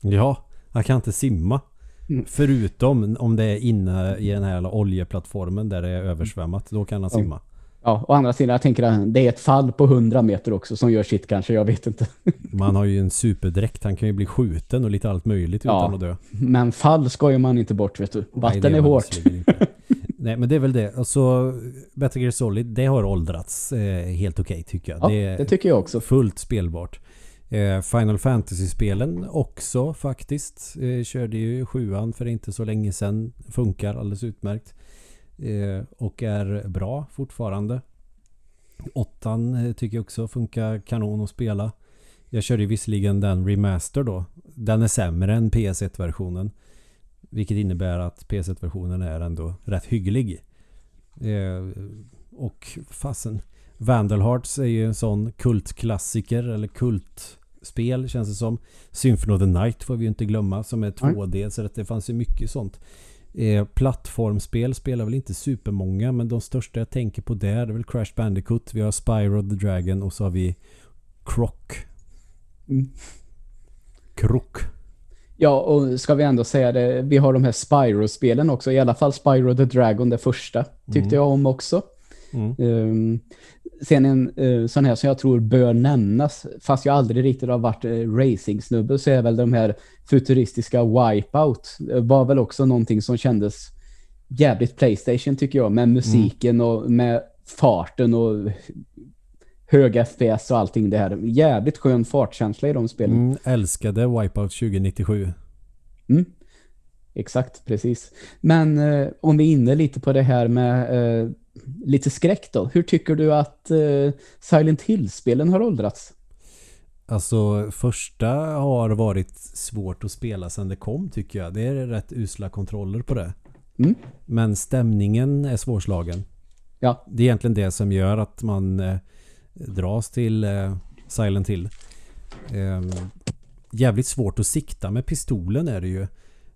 Ja, jag kan inte simma. Mm. Förutom om det är inne i den här oljeplattformen där det är översvämmat. Då kan han simma. Ja. Å andra sidan, jag tänker att det är ett fall på 100 meter också som gör sitt kanske, jag vet inte. Man har ju en superdräkt, han kan ju bli skjuten och lite allt möjligt ja, utan att dö. Men fall ska ju man inte bort, vet du. Vatten Nej, är hårt. Nej, men det är väl det. Alltså, Better Gear Solid, det har åldrats eh, helt okej okay, tycker jag. Ja, det, det, tycker jag också. Fullt spelbart. Eh, Final Fantasy-spelen också faktiskt. Eh, körde ju sjuan för inte så länge sedan. Funkar alldeles utmärkt. Eh, och är bra fortfarande. Åttan eh, tycker jag också funkar kanon att spela. Jag körde visserligen den remaster då. Den är sämre än PS1-versionen. Vilket innebär att PS1-versionen är ändå rätt hygglig. Eh, och fasen. Vandal Hearts är ju en sån kultklassiker eller kultspel känns det som. Symphony of the Night får vi ju inte glömma som är 2D. Så att det fanns ju mycket sånt. Eh, plattformspel spelar väl inte supermånga men de största jag tänker på där är väl Crash Bandicoot. Vi har Spyro the Dragon och så har vi Croc. Mm. Krok. Ja, och ska vi ändå säga det, vi har de här Spyro-spelen också. I alla fall Spyro the Dragon, det första, tyckte mm. jag om också. Mm. Um, sen en uh, sån här som jag tror bör nämnas, fast jag aldrig riktigt har varit uh, racing-snubbe, så är väl de här futuristiska Wipeout. Det var väl också någonting som kändes jävligt Playstation tycker jag, med musiken mm. och med farten och höga FPS och allting det här. Jävligt skön fartkänsla i de spelen. Mm, älskade Wipeout 2097. Mm. Exakt, precis. Men eh, om vi är inne lite på det här med eh, lite skräck då. Hur tycker du att eh, Silent Hill-spelen har åldrats? Alltså första har varit svårt att spela sedan det kom tycker jag. Det är rätt usla kontroller på det. Mm. Men stämningen är svårslagen. Ja. Det är egentligen det som gör att man eh, dras till eh, Silent Hill. Eh, jävligt svårt att sikta med pistolen är det ju.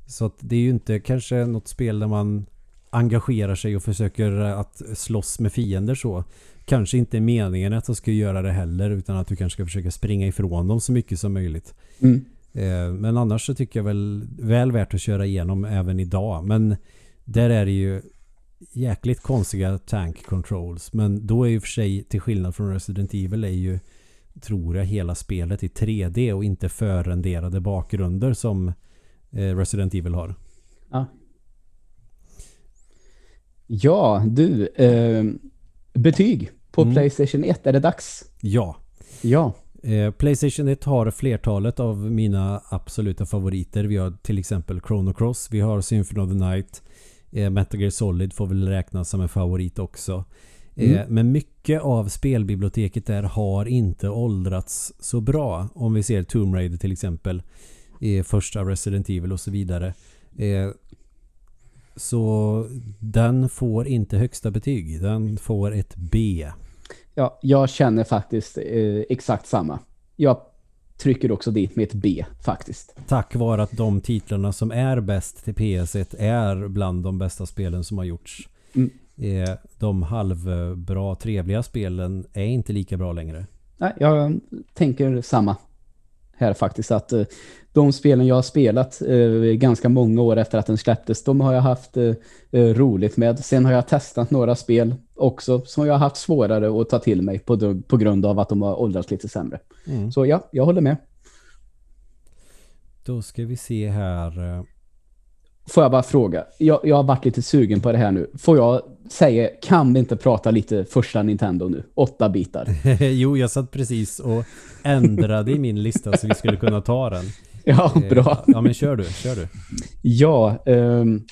Så att det är ju inte kanske något spel där man engagerar sig och försöker att slåss med fiender så. Kanske inte meningen att du ska göra det heller utan att du kanske ska försöka springa ifrån dem så mycket som möjligt. Mm. Eh, men annars så tycker jag väl väl värt att köra igenom även idag. Men där är det ju jäkligt konstiga tank controls. Men då är ju för sig till skillnad från Resident Evil är ju tror jag hela spelet i 3D och inte förrenderade bakgrunder som eh, Resident Evil har. Ja, Ja, du. Eh, betyg på mm. Playstation 1. Är det dags? Ja. Ja. Eh, Playstation 1 har flertalet av mina absoluta favoriter. Vi har till exempel Chrono Cross. Vi har Symphony of the Night. Eh, Metal Gear Solid får väl räknas som en favorit också. Eh, mm. Men mycket av spelbiblioteket där har inte åldrats så bra. Om vi ser Tomb Raider till exempel. Eh, första Resident Evil och så vidare. Så den får inte högsta betyg. Den får ett B. Ja, jag känner faktiskt eh, exakt samma. Jag trycker också dit med ett B faktiskt. Tack vare att de titlarna som är bäst till PS1 är bland de bästa spelen som har gjorts. Mm. Eh, de halvbra, trevliga spelen är inte lika bra längre. Nej, jag tänker samma här faktiskt. Att eh, de spelen jag har spelat eh, ganska många år efter att den släpptes, de har jag haft eh, roligt med. Sen har jag testat några spel också som jag har haft svårare att ta till mig på, på grund av att de har åldrats lite sämre. Mm. Så ja, jag håller med. Då ska vi se här. Får jag bara fråga? Jag, jag har varit lite sugen på det här nu. Får jag säga, kan vi inte prata lite första Nintendo nu? Åtta bitar. jo, jag satt precis och ändrade i min lista så vi skulle kunna ta den. Ja, eh, bra. Ja, men kör du, kör du. Ja, um,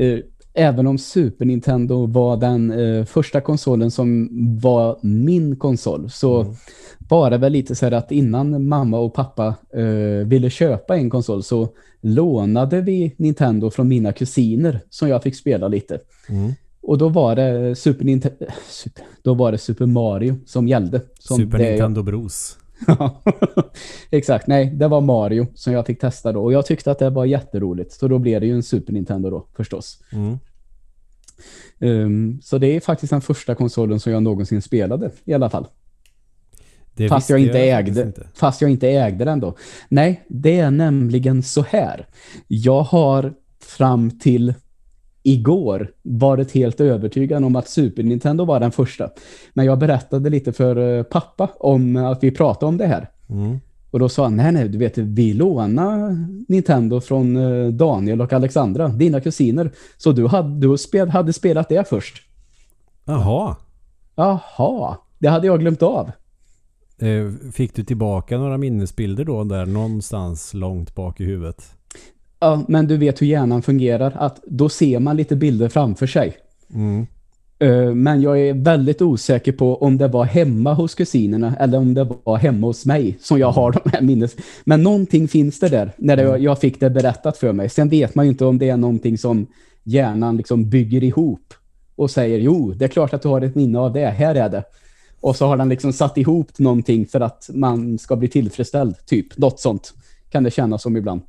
uh, även om Super Nintendo var den uh, första konsolen som var min konsol så mm. var det väl lite så här att innan mamma och pappa uh, ville köpa en konsol så lånade vi Nintendo från mina kusiner som jag fick spela lite. Mm. Och då var det Super Nintendo då var det Super Mario som gällde. Som Super Nintendo jag... Bros. Exakt, nej, det var Mario som jag fick testa då. Och jag tyckte att det var jätteroligt. Så då blev det ju en Super Nintendo då, förstås. Mm. Um, så det är faktiskt den första konsolen som jag någonsin spelade, i alla fall. Det fast jag inte jag ägde inte. Fast jag inte ägde den då. Nej, det är nämligen så här. Jag har fram till igår varit helt övertygad om att Super Nintendo var den första. Men jag berättade lite för eh, pappa om att vi pratade om det här. Mm. Och då sa han, nej nej, du vet, vi lånade Nintendo från eh, Daniel och Alexandra, dina kusiner. Så du hade, du spel, hade spelat det först. Jaha. Jaha, det hade jag glömt av. Eh, fick du tillbaka några minnesbilder då där någonstans långt bak i huvudet? Ja, men du vet hur hjärnan fungerar. Att då ser man lite bilder framför sig. Mm. Eh, men jag är väldigt osäker på om det var hemma hos kusinerna eller om det var hemma hos mig som jag har de här minnes. Men någonting finns det där när det, mm. jag fick det berättat för mig. Sen vet man ju inte om det är någonting som hjärnan liksom bygger ihop och säger jo, det är klart att du har ett minne av det. Här är det. Och så har den liksom satt ihop någonting för att man ska bli tillfredsställd. Typ, något sånt kan det kännas som ibland.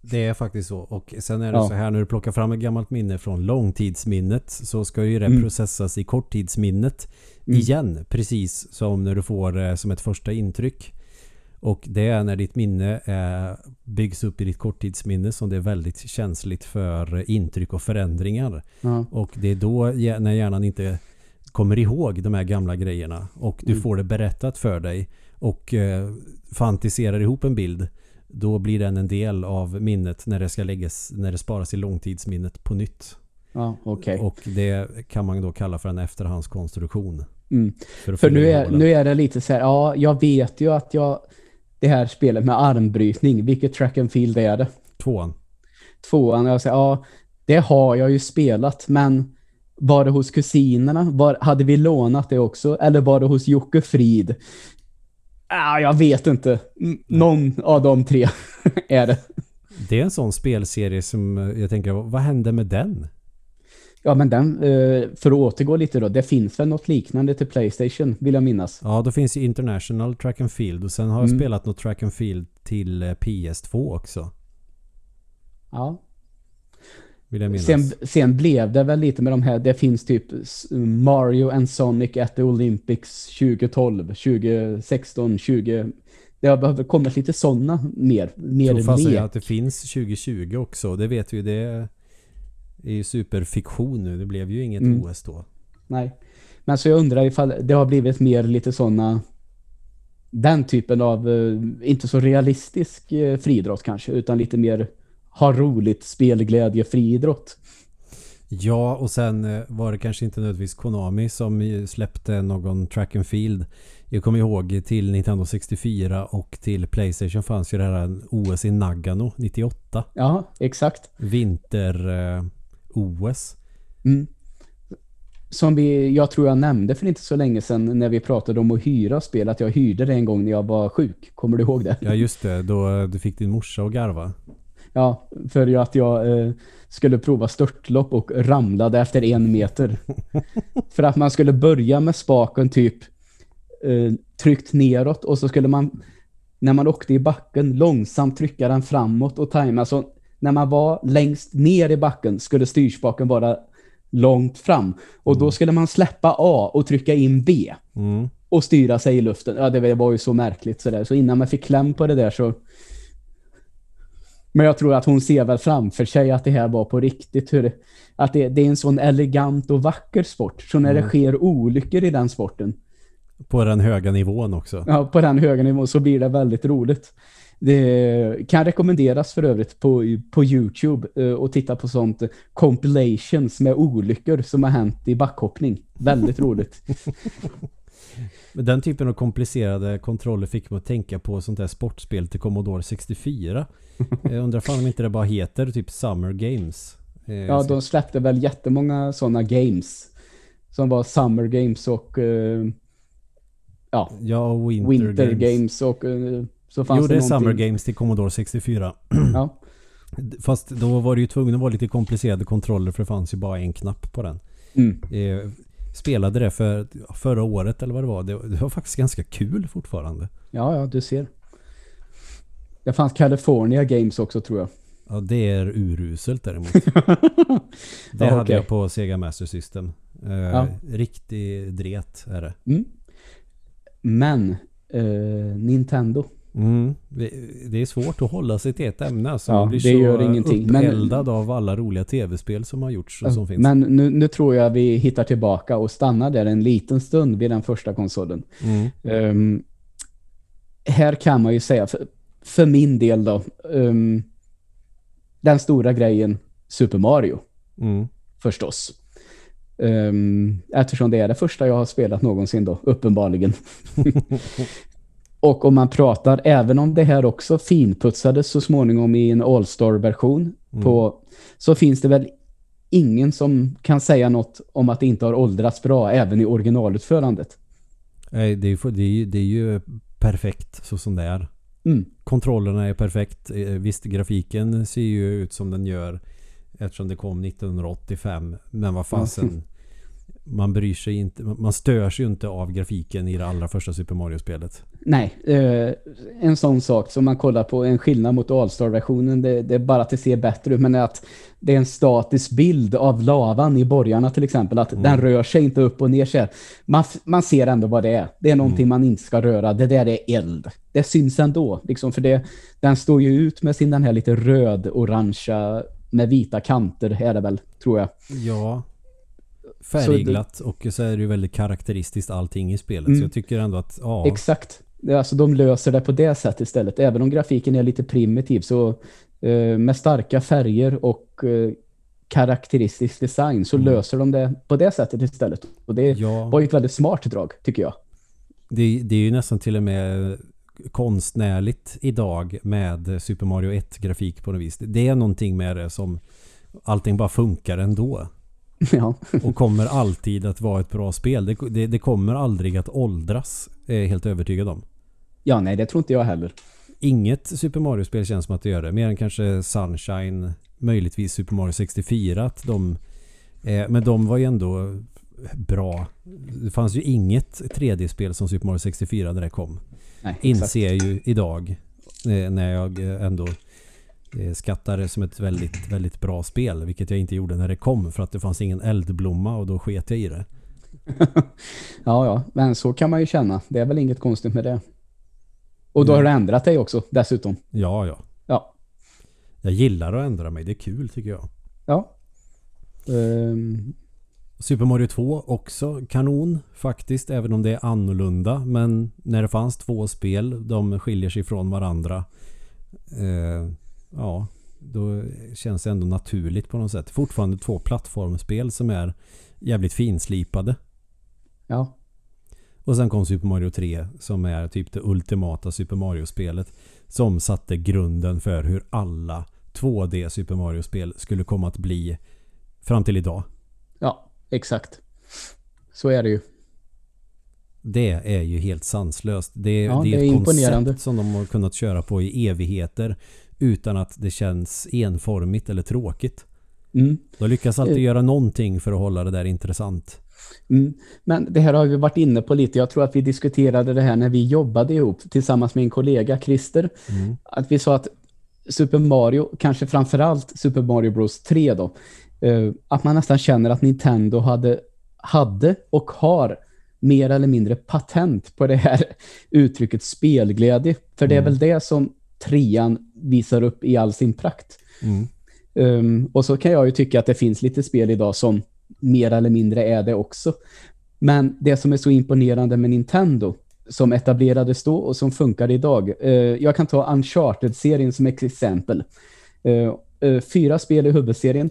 Det är faktiskt så. Och sen är det ja. så här när du plockar fram ett gammalt minne från långtidsminnet så ska ju det mm. processas i korttidsminnet mm. igen. Precis som när du får det eh, som ett första intryck. Och det är när ditt minne är, byggs upp i ditt korttidsminne som det är väldigt känsligt för intryck och förändringar. Ja. Och det är då när hjärnan inte kommer ihåg de här gamla grejerna och du mm. får det berättat för dig och eh, fantiserar ihop en bild då blir den en del av minnet när det ska läggas när det sparas i långtidsminnet på nytt. Ja, okay. Och det kan man då kalla för en efterhandskonstruktion. Mm. För, för nu, är, nu är det lite så här, ja, jag vet ju att jag det här spelet med armbrytning, vilket track and field är det? Tvåan. Tvåan, jag säger, ja, det har jag ju spelat, men var det hos kusinerna? Var, hade vi lånat det också? Eller var det hos Jocke Frid? Ah, jag vet inte. Någon av de tre är det. Det är en sån spelserie som eh, jag tänker, vad hände med den? Ja, men den, eh, för att återgå lite då, det finns väl något liknande till Playstation, vill jag minnas. Ja, då finns ju International Track and Field och sen har jag mm. spelat något Track and Field till eh, PS2 också. Ja, vill jag minnas. Sen, sen blev det väl lite med de här, det finns typ Mario and Sonic at the Olympics 2012, 2016, 20... Det har kommit lite sådana mer. mer jag tror fast att det finns 2020 också. Det vet vi, det är ju superfiktion nu. Det blev ju inget mm. OS då. Nej. Men så jag undrar ifall det har blivit mer lite sådana den typen av, eh, inte så realistisk eh, friidrott kanske, utan lite mer ha roligt, spelglädje, friidrott. Ja, och sen eh, var det kanske inte nödvändigtvis Konami som släppte någon track and field. Jag kommer ihåg till Nintendo 64 och till Playstation fanns ju det här OS i Nagano 98. Ja, exakt. Vinter-OS. Eh, mm. Som vi, jag tror jag nämnde för inte så länge sedan när vi pratade om att hyra spel att jag hyrde det en gång när jag var sjuk. Kommer du ihåg det? Ja, just det. Då eh, du fick din morsa att garva. Ja, för att jag eh, skulle prova störtlopp och ramlade efter en meter. för att man skulle börja med spaken typ eh, tryckt neråt och så skulle man när man åkte i backen långsamt trycka den framåt och tajma. Så när man var längst ner i backen skulle styrspaken vara långt fram. Och mm. då skulle man släppa A och trycka in B. Mm. Och styra sig i luften. Ja, det var ju så märkligt. Så, där. så innan man fick kläm på det där så Men jag tror att hon ser väl framför sig att det här var på riktigt. Hur, att det, det är en sån elegant och vacker sport. Så när mm. det sker olyckor i den sporten. På den höga nivån också. Ja, på den höga nivån så blir det väldigt roligt. Det kan rekommenderas för övrigt på, på Youtube uh, och titta på sånt compilations med olyckor som har hänt i backhoppning. Väldigt roligt. Den typen av komplicerade kontroller fick mig att tänka på sånt där sportspel till Commodore 64. Jag undrar fan om inte det bara heter typ Summer Games. Eh, ja, de släppte väl jättemånga sådana games. Som var Summer Games och uh, ja, ja Winter, Winter Games. games och så fanns jo, det, det är Summer Games till Commodore 64. Ja. Fast då var det ju tvungen att vara lite komplicerade kontroller för det fanns ju bara en knapp på den. Mm. Spelade det för förra året eller vad det var. Det, det, var faktiskt ganska kul fortfarande. Ja, ja, du ser. Det fanns California Games också tror jag. Ja, det är uruselt däremot. det ja, hade okay. jag på Sega Master System. Eh, ja. Riktig dret är det. Mm. Men eh, Nintendo Mm. Det är svårt att hålla sig till ett ämne. Alltså ja, man blir det så gör ingenting. uppeldad men, av alla roliga tv-spel som har gjorts och som finns. Men nu, nu, tror jag vi hittar tillbaka och stannar där en liten stund vid den första konsolen. Mm. Um, här kan man ju säga, för, för min del då, um, den stora grejen Super Mario. Mm. Förstås. Um, eftersom det är det första jag har spelat någonsin då, uppenbarligen. Och om man pratar, även om det här också finputsades så småningom i en All-Star-version, mm. så finns det väl ingen som kan säga något om att det inte har åldrats bra, även i originalutförandet. Nej, det är ju, det är ju, det är ju perfekt så som det är. Mm. Kontrollerna är perfekt. Eh, visst, grafiken ser ju ut som den gör eftersom det kom 1985. Men vad fasen... Man bryr sig inte, man stör sig inte av grafiken i det allra första Super Mario-spelet. Nej, eh, en sån sak som man kollar på, en skillnad mot All-Star-versionen, det, det, är bara att det ser bättre ut, men att det är en statisk bild av lavan i borgarna till exempel, att mm. den rör sig inte upp och ner sig. Man, man ser ändå vad det är. Det är någonting mm. man inte ska röra, det där är eld. Det syns ändå, liksom, för det, den står ju ut med sin den här lite röd-orangea med vita kanter är det väl, tror jag. Ja, färgglatt och så är det ju väldigt karaktäristiskt allting i spelet. Mm. Så jag tycker ändå att, ja. Exakt. Alltså de löser det på det sättet istället. Även om grafiken är lite primitiv så eh, med starka färger och eh, karaktäristisk design så mm. löser de det på det sättet istället. Och det ja. var ju ett väldigt smart drag tycker jag. Det, det är ju nästan till och med konstnärligt idag med Super Mario 1-grafik på något vis. Det är någonting med det som allting bara funkar ändå. Ja. och kommer alltid att vara ett bra spel. Det, det, det kommer aldrig att åldras, är jag helt övertygad om. Ja, nej, det tror inte jag heller. Inget Super Mario-spel känns som att det gör det. Mer än kanske Sunshine, möjligtvis Super Mario 64. Att de, eh, men de var ju ändå bra. Det fanns ju inget 3D-spel som Super Mario 64 när det kom. Nej, Inser jag ju idag eh, när jag ändå skattar det som ett väldigt, väldigt bra spel. Vilket jag inte gjorde när det kom för att det fanns ingen eldblomma och då sket jag i det. ja, ja. Men så kan man ju känna. Det är väl inget konstigt med det. Och då har du ändrat dig också dessutom. Ja, ja. Ja. Jag gillar att ändra mig. Det är kul tycker jag. Ja. Um... Super Mario 2 också kanon faktiskt. Även om det är annorlunda. Men när det fanns två spel. De skiljer sig från varandra. Eh, ja, då känns det ändå naturligt på något sätt. Fortfarande två plattformsspel som är jävligt finslipade. Ja. Och sen kom Super Mario 3 som är typ det ultimata Super Mario-spelet. Som satte grunden för hur alla 2D Super Mario-spel skulle komma att bli fram till idag. Ja, exakt. Så är det ju. Det är ju helt sanslöst. Det, ja, det är, det är ett koncept som de har kunnat köra på i evigheter utan att det känns enformigt eller tråkigt. Mm. De lyckas alltid uh, göra någonting för att hålla det där intressant. Mm. Men det här har vi varit inne på lite. Jag tror att vi diskuterade det här när vi jobbade ihop tillsammans med en kollega, Christer. Mm. Att vi sa att Super Mario, kanske framförallt Super Mario Bros 3 då, uh, att man nästan känner att Nintendo hade, hade och har mer eller mindre patent på det här uttrycket spelglädje. För det är mm. väl det som trean visar upp i all sin prakt. Mm. Um, och så kan jag ju tycka att det finns lite spel idag som mer eller mindre är det också. Men det som är så imponerande med Nintendo som etablerades då och som funkar idag. Uh, jag kan ta Uncharted-serien som ett exempel. Uh, uh, fyra spel i huvudserien.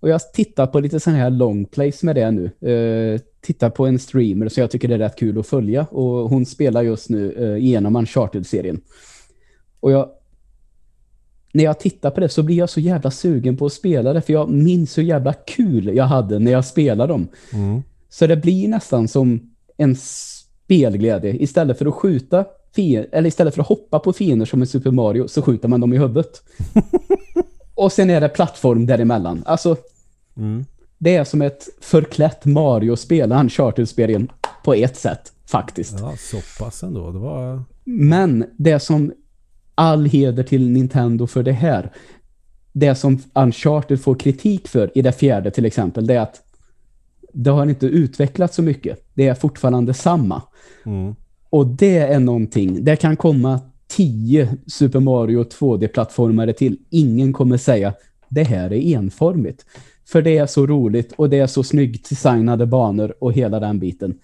Och jag tittar på lite sån här long plays med det nu. Uh, tittar på en streamer så jag tycker det är rätt kul att följa. Och hon spelar just nu uh, igenom Uncharted-serien. Och jag när jag tittar på det så blir jag så jävla sugen på att spela det. För jag minns hur jävla kul jag hade när jag spelade dem. Mm. Så det blir nästan som en spelglädje. Istället för att skjuta eller istället för att hoppa på fiender som i Super Mario så skjuter man dem i huvudet. och sen är det plattform däremellan. Alltså, mm. det är som ett förklätt Mario-spel, Uncharted-spelen på ett sätt, faktiskt. Ja, så pass ändå. Det var... Men det som all heder till Nintendo för det här. Det som Uncharted får kritik för i det fjärde till exempel, det är att det har inte utvecklats så mycket. Det är fortfarande samma. Mm. Och det är någonting. Det kan komma tio Super Mario 2D-plattformare till. Ingen kommer säga det här är enformigt. För det är så roligt och det är så snyggt designade banor och hela den biten.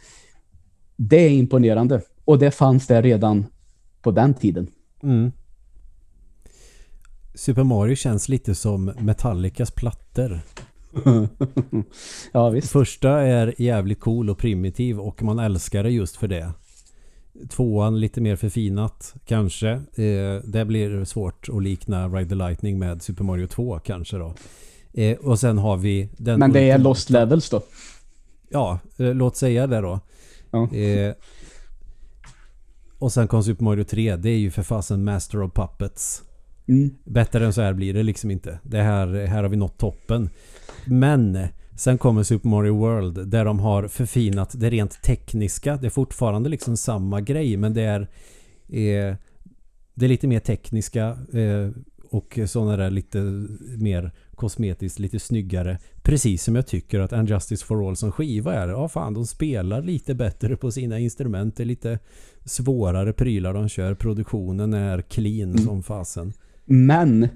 Det är imponerande. Och det fanns där redan på den tiden. Mm. Super Mario känns lite som Metallicas plattor. ja, visst. Första är jävligt cool och primitiv och man älskar det just för det. Tvåan lite mer förfinat kanske. Eh, det blir svårt att likna Ride the Lightning med Super Mario 2 kanske då. Eh, och sen har vi den Men det är Lost Levels då? Ja, eh, låt säga det då. Ja. Eh, och sen kom Super Mario 3. Det är ju för fasen Master of Puppets. Mm. Bättre än så här blir det liksom inte. Det här, här har vi nått toppen. Men sen kommer Super Mario World där de har förfinat det rent tekniska. Det är fortfarande liksom samma grej men det är eh, det är lite mer tekniska eh, och sådana där lite mer kosmetiskt, lite snyggare. Precis som jag tycker att And Justice for All som skiva är. Ja fan, de spelar lite bättre på sina instrument. Det är lite svårare prylar de kör. Produktionen är clean mm. som fasen. Men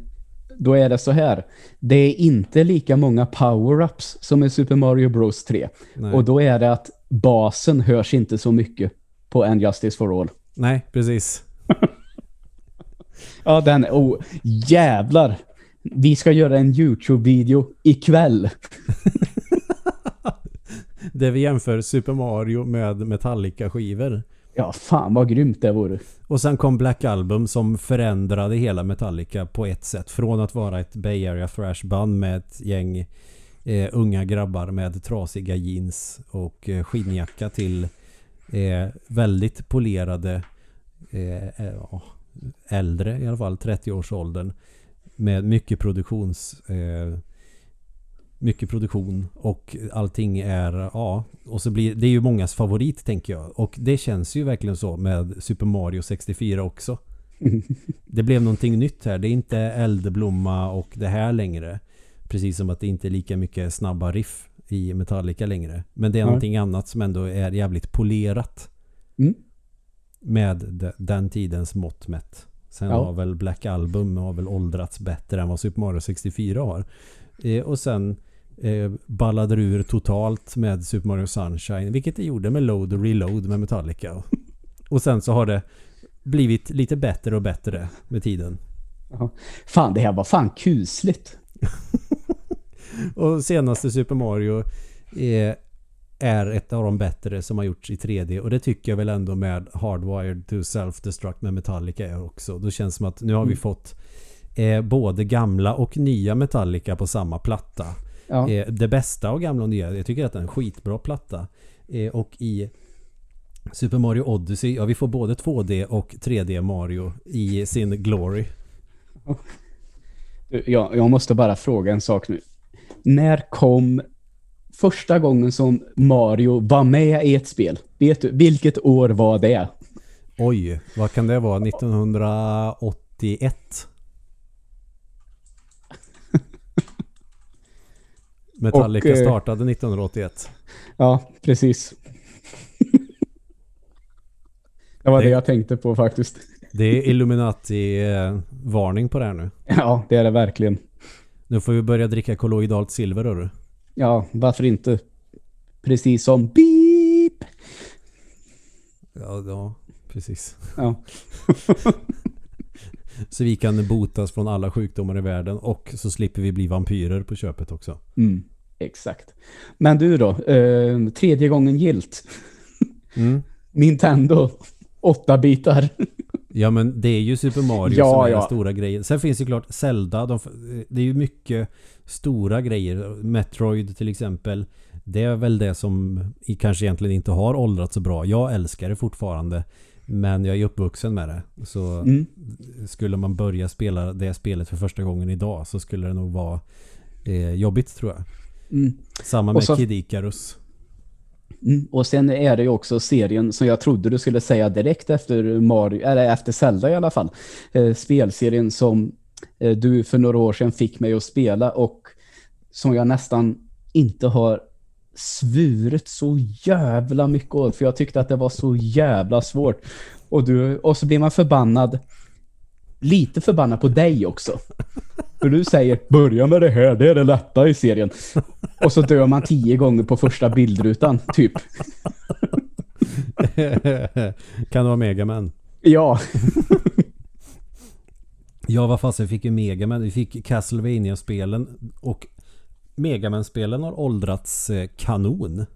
då är det så här. Det är inte lika många power-ups som i Super Mario Bros 3. Nej. Och då är det att basen hörs inte så mycket på En Justice for All. Nej, precis. ja, den... Oh, jävlar! Vi ska göra en YouTube-video ikväll. Där vi jämför Super Mario med Metallica-skivor. Ja, fan vad grymt det vore. Och sen kom Black Album som förändrade hela Metallica på ett sätt. Från att vara ett Bay Area Thrash-band med ett gäng eh, unga grabbar med trasiga jeans och eh, skinnjacka till eh, väldigt polerade eh, eh, äldre i alla fall, 30-årsåldern med mycket produktions eh, mycket produktion och allting är, ja, och så blir det är ju mångas favorit tänker jag. Och det känns ju verkligen så med Super Mario 64 också. Det blev någonting nytt här. Det är inte eldblomma och det här längre. Precis som att det inte är lika mycket snabba riff i Metallica längre. Men det är ja. någonting annat som ändå är jävligt polerat. Mm. Med den tidens mått mätt. Sen ja. har väl Black Album har väl åldrats bättre än vad Super Mario 64 har. Eh, och sen eh, ballade ur totalt med Super Mario Sunshine. Vilket det gjorde med Load och Reload med Metallica. Och sen så har det blivit lite bättre och bättre med tiden. Fan, det här var fan kusligt. och senaste Super Mario är, är ett av de bättre som har gjorts i 3D. Och det tycker jag väl ändå med Hardwired to Self-Destruct med Metallica är också. Då känns det som att nu har vi mm. fått eh, både gamla och nya Metallica på samma platta. Ja. Eh, det bästa av gamla och nya. Jag tycker att det är en skitbra platta. Eh, och i Super Mario Odyssey, ja vi får både 2D och 3D Mario i sin glory. Ja, jag måste bara fråga en sak nu. När kom första gången som Mario var med i ett spel? Vet du, vilket år var det? Oj, vad kan det vara? 1981? Metallica och, eh, startade 1981. Ja, precis. det var det, det jag tänkte på faktiskt. Det är Illuminati-varning på det här nu. Ja, det är det verkligen. Nu får vi börja dricka kolloidalt silver, hörru. Ja, varför inte? Precis som beep. Ja, ja precis. Ja. så vi kan botas från alla sjukdomar i världen och så slipper vi bli vampyrer på köpet också. Mm, exakt. Men du då, eh, tredje gången gilt. Mm. Nintendo, åtta bitar. Ja men det är ju Super Mario Ja, som är ja. den stora grejen. Sen finns det klart Zelda. De, det är ju mycket stora grejer. Metroid till exempel. Det är väl det som kanske egentligen inte har åldrats så bra. Jag älskar det fortfarande. Men jag är uppvuxen med det. Så Mm. skulle man börja spela det spelet för första gången idag så skulle det nog vara eh, jobbigt tror jag. Mm. Samma med så- Kid Icarus. Mm. Och sen är det ju också serien som jag trodde du skulle säga direkt efter Mario, eller efter Zelda i alla fall. Eh, spelserien som eh, du för några år sedan fick mig att spela och som jag nästan inte har svurit så jävla mycket åt för jag tyckte att det var så jävla svårt. Och, du, och så blir man förbannad lite förbannad på dig också. För du säger, börja med det här, det är det lätta i serien. Och så dör man tio gånger på första bildrutan, typ. kan det vara Mega Man? Ja, Ja, vad fasen fick ju Mega Man? Vi fick Castlevania-spelen och Mega Man-spelen har åldrats eh, kanon.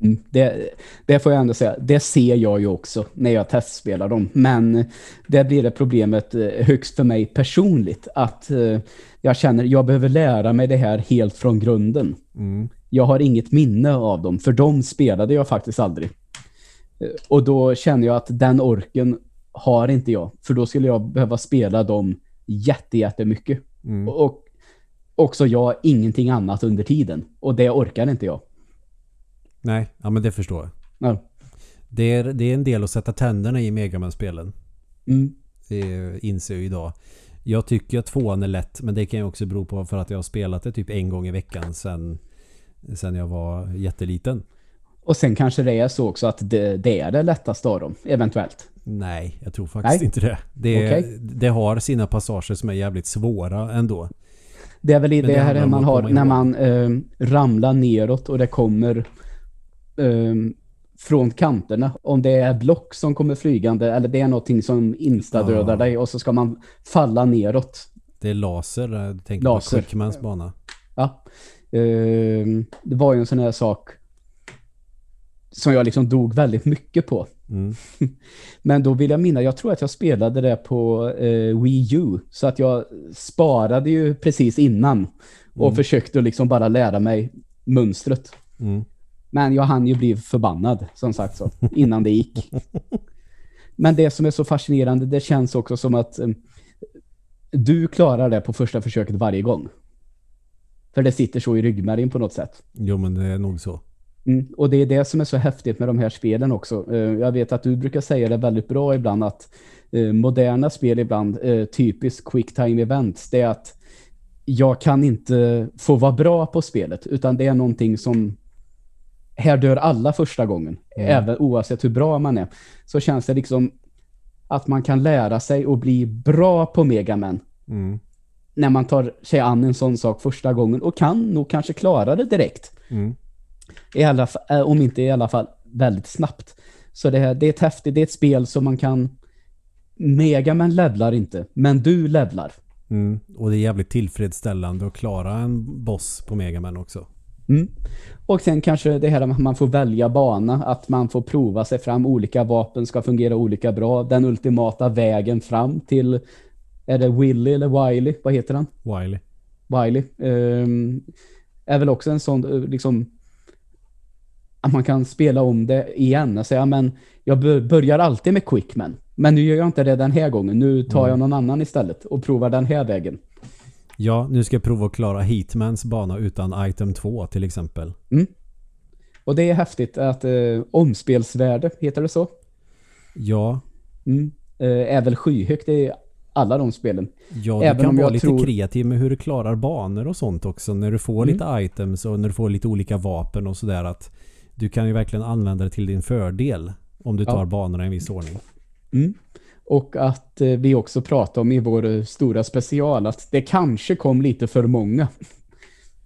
Mm, det, det får jag ändå säga. Det ser jag ju också när jag testspelar dem. Men det blir det problemet eh, högst för mig personligt. Att eh, jag känner jag behöver lära mig det här helt från grunden. Mm. Jag har inget minne av dem. För de spelade jag faktiskt aldrig. Eh, Och då känner jag att den orken har inte jag. För då skulle jag behöva spela dem jätte, jättemycket. Mm. Och också jag ingenting annat under tiden. Och det orkar inte jag. Nej, ja men det förstår jag. Ja. Det är, det är en del att sätta tänderna i Mega Man-spelen. Mm. Det inser jag idag. Jag tycker att tvåan är lätt, men det kan ju också bero på för att jag har spelat det typ en gång i veckan sen, sen jag var jätteliten. Och sen kanske det är så också att det, det är det lättaste av dem, eventuellt. Nej, jag tror faktiskt Nej. inte det. Det, Okej. det har sina passager som är jävligt svåra ändå. Det är väl i det, det här man har när man eh, ramlar neråt och det kommer eh, från kanterna. Om det är block som kommer flygande eller det är någonting som instadödar Ja. dig och så ska man falla neråt. Det är laser, jag tänker Laser. på Quickmans bana. Ja. Eh, det var ju en sån här sak som jag liksom dog väldigt mycket på. Mm. Men då vill jag minna, jag tror att jag spelade det på eh, Wii U. Så att jag sparade ju precis innan. Och Mm. försökte liksom bara lära mig mönstret. Mm. Men jag hann ju bli förbannad, som sagt så, innan det gick. Men det som är så fascinerande, det känns också som att eh, du klarar det på första försöket varje gång. För det sitter så i ryggmärgen på något sätt. Jo men det är nog så. Mm. Och det är det som är så häftigt med de här spelen också. Eh, jag vet att du brukar säga det väldigt bra ibland att eh, moderna spel ibland, eh, typiskt quick time events, det är att jag kan inte få vara bra på spelet utan det är någonting som här dör alla första gången, Mm. även oavsett hur bra man är. Så känns det liksom att man kan lära sig och bli bra på Mega Man Mm. när man tar sig an en sån sak första gången och kan nog kanske klara det direkt. Mm. I alla eh, om inte i alla fall väldigt snabbt. Så det, här, det är ett häftigt, det är ett spel som man kan Mega Man levlar inte, men du levlar. Mm. Och det är jävligt tillfredsställande att klara en boss på Mega Man också. Mm. Och sen kanske det här att man får välja bana, att man får prova sig fram, olika vapen ska fungera olika bra. Den ultimata vägen fram till, är det Willy eller Wiley? Vad heter han? Wily. Wiley. ehm, är väl också en sån, eh, liksom, att man kan spela om det igen och säga, men jag bör- börjar alltid med Quickman. Men nu gör jag inte det den här gången. Nu tar jag någon annan istället och provar den här vägen. Ja, nu ska jag prova att klara Heatmans bana utan item 2 till exempel. Och det är häftigt att eh, omspelsvärde, heter det så? Ja, Mm. Eh, är väl skyhögt i alla de spelen. ja du Även kan vara lite tror- kreativ med hur du klarar banor och sånt också. När du får Mm. lite items och när du får lite olika vapen och sådär. att Du kan ju verkligen använda det till din fördel om du Ja. tar banorna i en viss ordning. Mm. Och att eh, vi också pratade om i vår stora special att det kanske kom lite för många.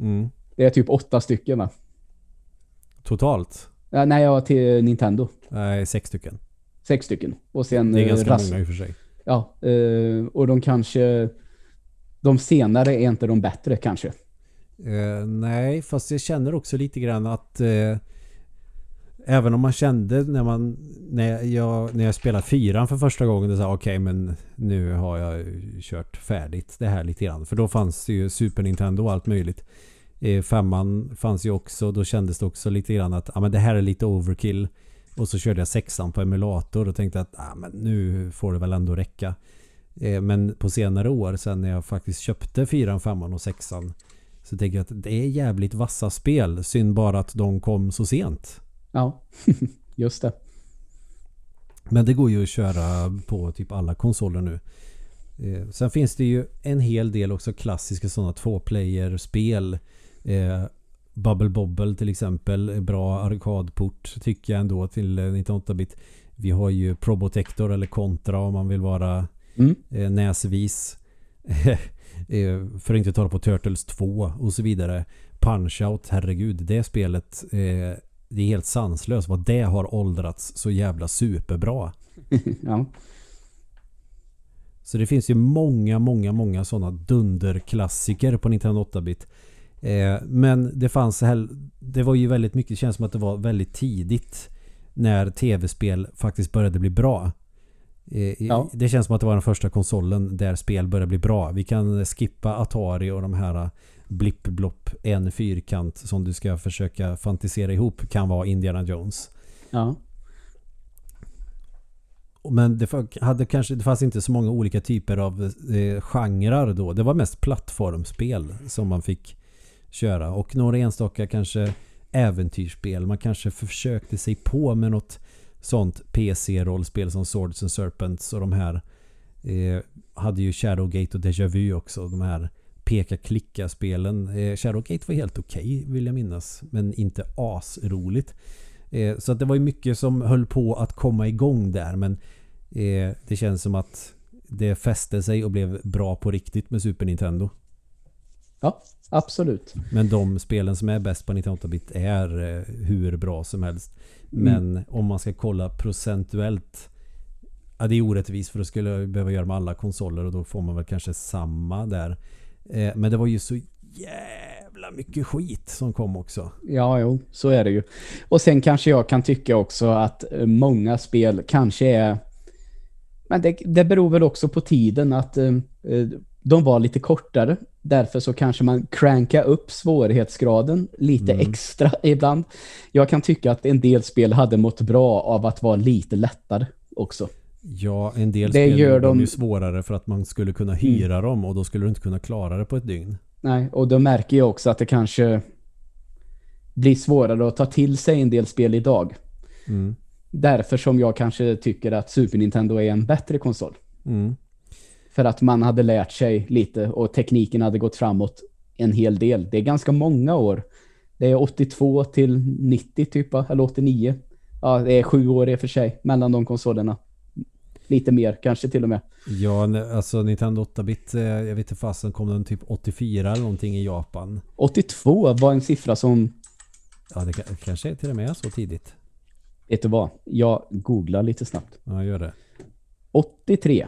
Mm. Det är typ åtta stycken va? Totalt? Ja, nej, ja, till Nintendo. Nej, sex stycken. Sex stycken. Och sen, det är ganska ras- många i och för sig. Ja, eh, och de kanske... De senare är inte de bättre kanske. Eh, nej, fast jag känner också lite grann att eh, även om man kände när man när jag, när jag spelade fyran för första gången det sa okej okay, men nu har jag kört färdigt det här lite grann. För då fanns det ju Super Nintendo och allt möjligt. Eh, femman fanns ju också. Då kändes det också lite grann att ah, men det här är lite overkill. Och så körde jag sexan på emulator och tänkte att ah, men nu får det väl ändå räcka. Eh, men på senare år sen när jag faktiskt köpte fyran, femman och sexan så tänker jag att det är jävligt vassa spel. Synd bara att de kom så sent. Ja, just det. Men det går ju att köra på typ alla konsoler nu. Eh, sen finns det ju en hel del också klassiska sådana två-player-spel. Eh, Bubble Bobble till exempel. Bra arkadport tycker jag ändå till 98-bit. Vi har ju Probotector eller Contra om man vill vara mm. eh, näsvis. Eh, för att inte tala på Turtles 2 och så vidare. Punch-Out, herregud. Det spelet eh, det är helt sanslöst vad det har åldrats så jävla superbra. ja. Så det finns ju många, många, många sådana dunderklassiker på Nintendo 8-bit. Eh, men det fanns det var ju väldigt mycket, det känns som att det var väldigt tidigt när tv-spel faktiskt började bli bra. Eh, ja. Det känns som att det var den första konsolen där spel började bli bra. Vi kan skippa Atari och de här blipp-blopp, en fyrkant som du ska försöka fantisera ihop kan vara Indiana Jones. Ja. Men det, hade kanske, det fanns inte så många olika typer av eh, genrer då. Det var mest plattformspel som man fick köra. Och några enstaka kanske äventyrsspel. Man kanske försökte sig på med något sånt PC-rollspel som Swords and Serpents och de här eh, hade ju Shadowgate och Deja Vu också. De här peka-klicka-spelen. Eh, Shadowgate var helt okej okay, vill jag minnas. Men inte asroligt. Eh, så att det var ju mycket som höll på att komma igång där. Men eh, det känns som att det fäste sig och blev bra på riktigt med Super Nintendo. Ja, absolut. Men de spelen som är bäst på 98-bit är eh, hur bra som helst. Men mm. om man ska kolla procentuellt Ja, det är orättvist för då skulle jag behöva göra med alla konsoler och då får man väl kanske samma där. Eh, men det var ju så jävla mycket skit som kom också. Ja, jo, så är det ju. Och sen kanske jag kan tycka också att eh, många spel kanske är... Men det, det beror väl också på tiden att eh, eh, de var lite kortare. Därför så kanske man cranka upp svårighetsgraden lite mm. extra ibland. Jag kan tycka att en del spel hade mått bra av att vara lite lättare också. Ja, en del det gör de ju svårare för att man skulle kunna hyra mm. dem och då skulle du inte kunna klara det på ett dygn. Nej, och då märker jag också att det kanske blir svårare att ta till sig en del spel idag. Mm. Därför som jag kanske tycker att Super Nintendo är en bättre konsol. Mm. För att man hade lärt sig lite och tekniken hade gått framåt en hel del. Det är ganska många år. Det är 82 till 90 typ, eller 89. Ja, det är sju år i och för sig mellan de konsolerna. Lite mer kanske till och med. Ja, alltså Nintendo 8-bit, eh, jag vet inte fasen kom den typ 84 eller någonting i Japan. 82 var en siffra som... Ja, det kanske är till och med så tidigt. Vet du vad? Jag googlar lite snabbt. Ja, gör det. 83.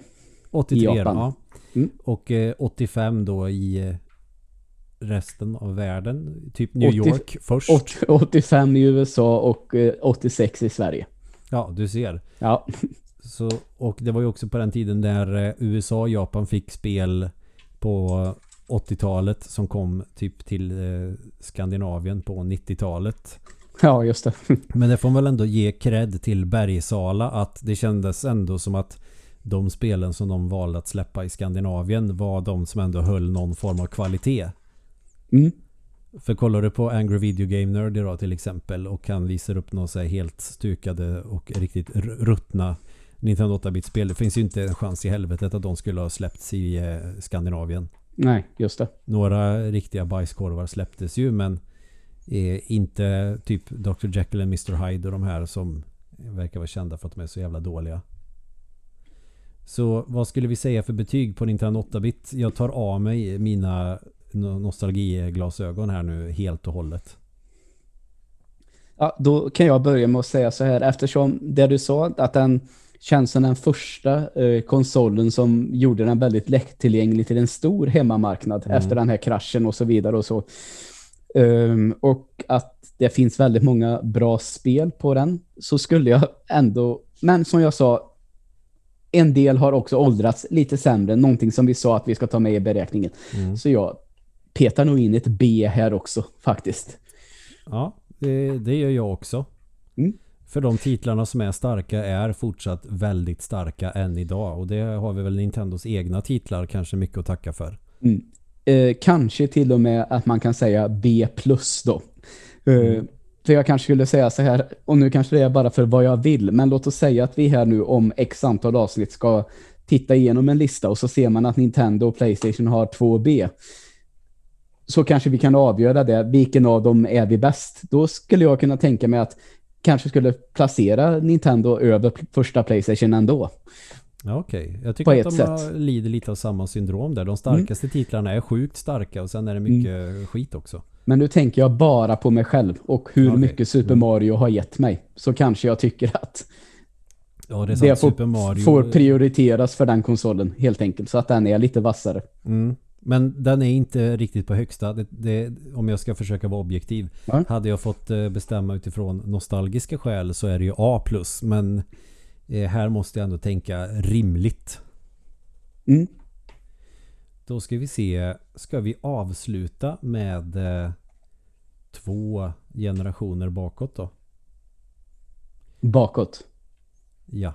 83 i Japan. ja. Mm. Och eh, 85 då i eh, resten av världen. Typ New 80, York först. 80, 85 i USA och eh, 86 i Sverige. Ja, du ser. Ja. Så, och det var ju också på den tiden där eh, USA och Japan fick spel på 80-talet som kom typ till eh, Skandinavien på 90-talet. Ja, just det. Men det får man väl ändå ge cred till Bergsala att det kändes ändå som att de spelen som de valde att släppa i Skandinavien var de som ändå höll någon form av kvalitet. Mm. För kollar du på Angry Video Game Nerd idag till exempel och kan visa upp några så helt stukade och riktigt ruttna Nintendo 8-bit-spel. Det finns ju inte en chans i helvetet att de skulle ha släppts i eh, Skandinavien. Nej, just det. Några riktiga bajskorvar släpptes ju men eh, inte typ Dr. Jekyll och Mr. Hyde och de här som verkar vara kända för att de är så jävla dåliga. Så vad skulle vi säga för betyg på Nintendo 8-bit? Jag tar av mig mina nostalgiglasögon här nu helt och hållet. Ja, då kan jag börja med att säga så här. Eftersom det du sa, att den känns som den första eh, konsolen som gjorde den väldigt lättillgänglig till en stor hemmamarknad mm. efter den här kraschen och så vidare och så. Um, och att det finns väldigt många bra spel på den så skulle jag ändå, men som jag sa en del har också åldrats lite sämre, någonting som vi sa att vi ska ta med i beräkningen. Mm. Så jag petar nog in ett B här också faktiskt. Ja, det, det gör jag också. Mm. För de titlarna som är starka är fortsatt väldigt starka än idag. Och det har vi väl Nintendos egna titlar kanske mycket att tacka för. Mm. Eh, kanske till och med att man kan säga B plus då. Eh, mm. För jag kanske skulle säga så här, och nu kanske det är bara för vad jag vill, men låt oss säga att vi här nu om x antal avsnitt ska titta igenom en lista och så ser man att Nintendo och Playstation har 2B. Så kanske vi kan avgöra det, vilken av dem är vi bäst? Då skulle jag kunna tänka mig att kanske skulle placera Nintendo över första Playstation ändå. Ja, Okej, okay. jag tycker att de har, lider lite av samma syndrom där. De starkaste mm. titlarna är sjukt starka och sen är det mycket mm. skit också. Men nu tänker jag bara på mig själv och hur okay. mycket Super mm. Mario har gett mig. Så kanske jag tycker att ja, det, det får, Mario... får, prioriteras för den konsolen helt enkelt. Så att den är lite vassare. Mm. Men den är inte riktigt på högsta. Det, det, om jag ska försöka vara objektiv. Ja. Hade jag fått eh, bestämma utifrån nostalgiska skäl så är det ju A+. Men eh, här måste jag ändå tänka rimligt. Mm. Då ska vi se. Ska vi avsluta med eh, två generationer bakåt då? Bakåt? Ja.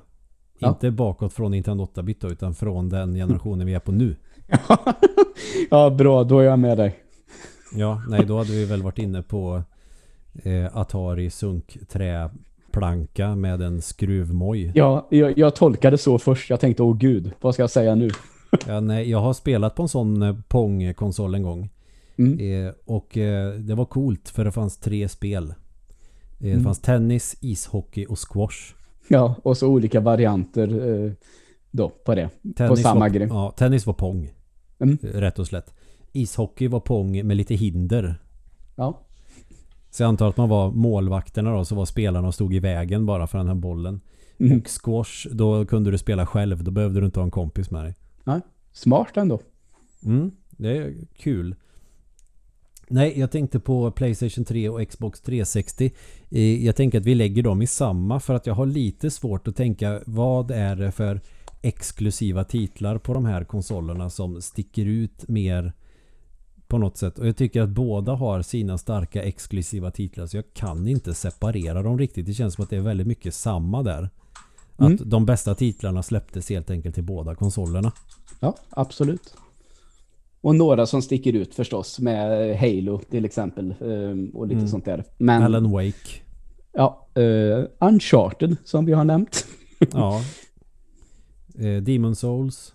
ja. Inte bakåt från Nintendo 8-bit utan från den generationen vi är på nu. ja, bra. Då är jag med dig. Ja, nej då hade vi väl varit inne på eh, Atari sunk träplanka med en skruvmoj. Ja, jag, jag tolkade så först. Jag tänkte, åh gud, vad ska jag säga nu? ja, nej, jag har spelat på en sån eh, Pong-konsol en gång. Mm. Eh, och eh, det var coolt för det fanns tre spel. Eh, det mm. fanns tennis, ishockey och squash. Ja, och så olika varianter eh, då på det. Tennis på samma var, grej. Ja, tennis var Pong. Mm. Rätt och slätt. Ishockey var Pong med lite hinder. Ja. Så jag antar att man var målvakterna då, så var spelarna och stod i vägen bara för den här bollen. Mm. Och squash, då kunde du spela själv. Då behövde du inte ha en kompis med dig. Nej, smart ändå. Mm, det är kul. Nej, jag tänkte på Playstation 3 och Xbox 360. Eh, jag tänker att vi lägger dem i samma för att jag har lite svårt att tänka vad är det för exklusiva titlar på de här konsolerna som sticker ut mer på något sätt. Och jag tycker att båda har sina starka exklusiva titlar så jag kan inte separera dem riktigt. Det känns som att det är väldigt mycket samma där. Mm. Att de bästa titlarna släpptes helt enkelt till båda konsolerna. Ja, absolut. Och några som sticker ut förstås med Halo till exempel ehm, och lite mm. sånt där. Men, Alan Wake. Ja, uh, Uncharted som vi har nämnt. ja. Uh, Demon Souls.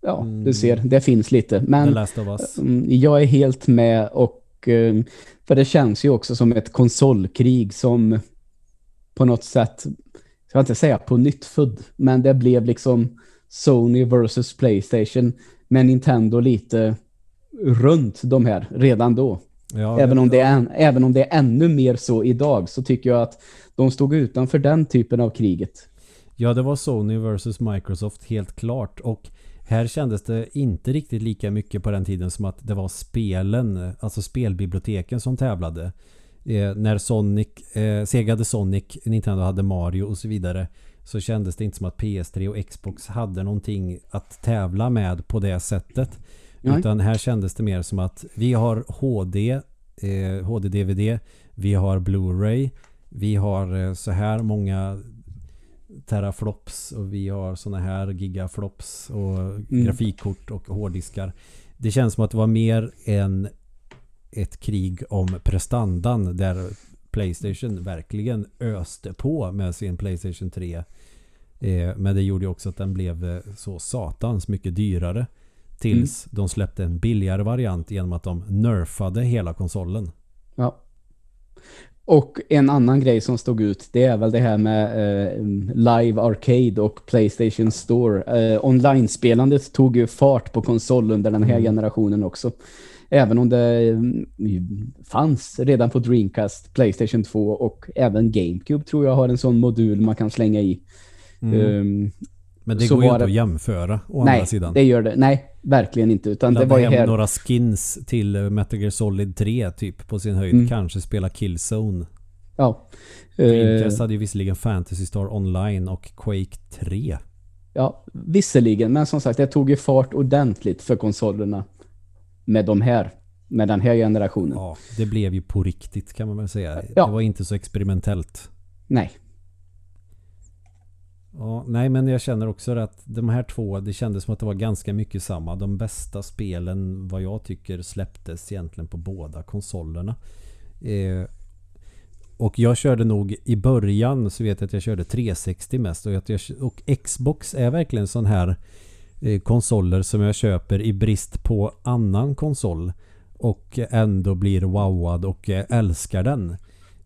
Ja, mm. du ser, det finns lite. Men The Last of Us. Um, jag är helt med och um, för det känns ju också som ett konsolkrig som på något sätt, jag ska inte säga på nytt men det blev liksom Sony versus Playstation med Nintendo lite runt de här redan då. Ja, även, om det är, även om det är ännu mer så idag så tycker jag att de stod utanför den typen av kriget. Ja, det var Sony versus Microsoft helt klart. Och här kändes det inte riktigt lika mycket på den tiden som att det var spelen, alltså spelbiblioteken som tävlade. Eh, när Sonic, eh, Sega hade Sonic, Nintendo hade Mario och så vidare så kändes det inte som att PS3 och Xbox hade någonting att tävla med på det sättet. Nej. Utan här kändes det mer som att vi har HD, eh, HD-DVD, vi har Blu-ray, vi har eh, så här många teraflops och vi har såna här gigaflops och mm. grafikkort och hårddiskar. Det känns som att det var mer än ett krig om prestandan där Playstation verkligen öste på med sin Playstation 3 Eh, men det gjorde också att den blev eh, så satans mycket dyrare. Tills mm. de släppte en billigare variant genom att de nerfade hela konsolen. Ja. Och en annan grej som stod ut, det är väl det här med eh, Live Arcade och Playstation Store. Eh, Online-spelandet tog ju fart på konsol under den här mm. generationen också. Även om det mm, fanns redan på Dreamcast, Playstation 2 och även GameCube tror jag har en sån modul man kan slänga i. Mm. Um, men det går ju inte det... att jämföra å Nej, andra sidan. det gör det. Nej, verkligen inte. Utan det var ju här... några skins till Metal Gear Solid 3 typ på sin höjd. Mm. Kanske spela Killzone. Ja. Dreamcast uh... hade ju visserligen Fantasy Star Online och Quake 3. Ja, visserligen. Men som sagt, det tog ju fart ordentligt för konsolerna med de här med den här generationen. Ja, det blev ju på riktigt kan man väl säga. Ja. Det var inte så experimentellt. Nej. Ja, nej men jag känner också att de här två, det kändes som att det var ganska mycket samma. De bästa spelen, vad jag tycker, släpptes egentligen på båda konsolerna. Eh, och jag körde nog i början så vet jag att jag körde 360 mest. Och, jag, och Xbox är verkligen sån här eh, konsoler som jag köper i brist på annan konsol. Och ändå blir wowad och eh, älskar den.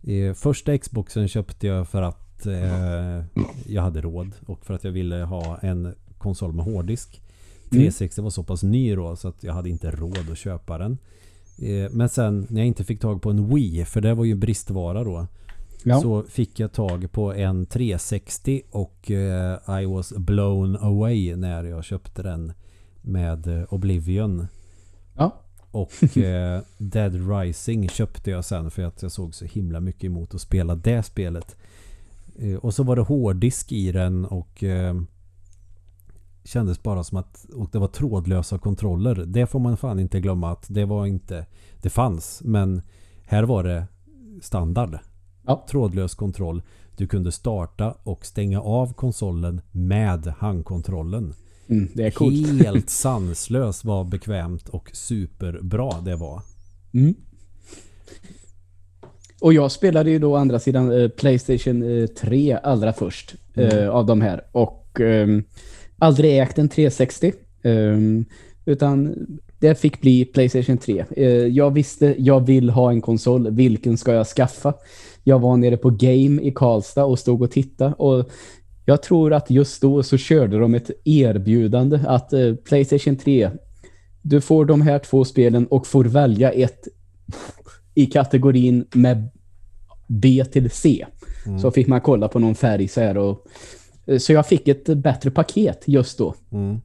Eh, första Xboxen köpte jag för att eh, jag hade råd och för att jag ville ha en konsol med hårddisk. 360 mm. var så pass ny då så att jag hade inte råd att köpa den. Eh, men sen när jag inte fick tag på en Wii, för det var ju bristvara då. Ja. Så fick jag tag på en 360 och eh, I was blown away när jag köpte den med eh, Oblivion. Ja. Och eh, Dead Rising köpte jag sen för att jag såg så himla mycket emot att spela det spelet. Eh, och så var det hårddisk i den och eh, kändes bara som att och det var trådlösa kontroller. Det får man fan inte glömma att det var inte det fanns. Men här var det standard. Ja. Trådlös kontroll. Du kunde starta och stänga av konsolen med handkontrollen. Mm, det är coolt. Helt sanslös var bekvämt och superbra det var. Mm. Och jag spelade ju då andra sidan eh, Playstation eh, 3 allra först eh, mm. av de här. Och ehm, aldrig ägt en 360. Ehm, utan det fick bli Playstation 3. Eh, jag visste, jag vill ha en konsol. Vilken ska jag skaffa? Jag var nere på Game i Karlstad och stod och tittade. Och jag tror att just då så körde de ett erbjudande att eh, Playstation 3 du får de här två spelen och får välja ett i kategorin med B till C. Mm. Så fick man kolla på någon färg så här och eh, så jag fick ett bättre paket just då. Mm.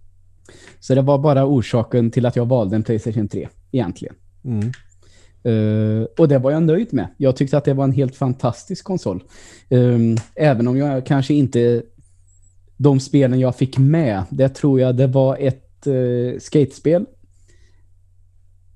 Så det var bara orsaken till att jag valde en Playstation 3 egentligen. Mm. Uh, och det var jag nöjd med. Jag tyckte att det var en helt fantastisk konsol. Um, även om jag kanske inte de spelen jag fick med, det tror jag det var ett uh, skatespel.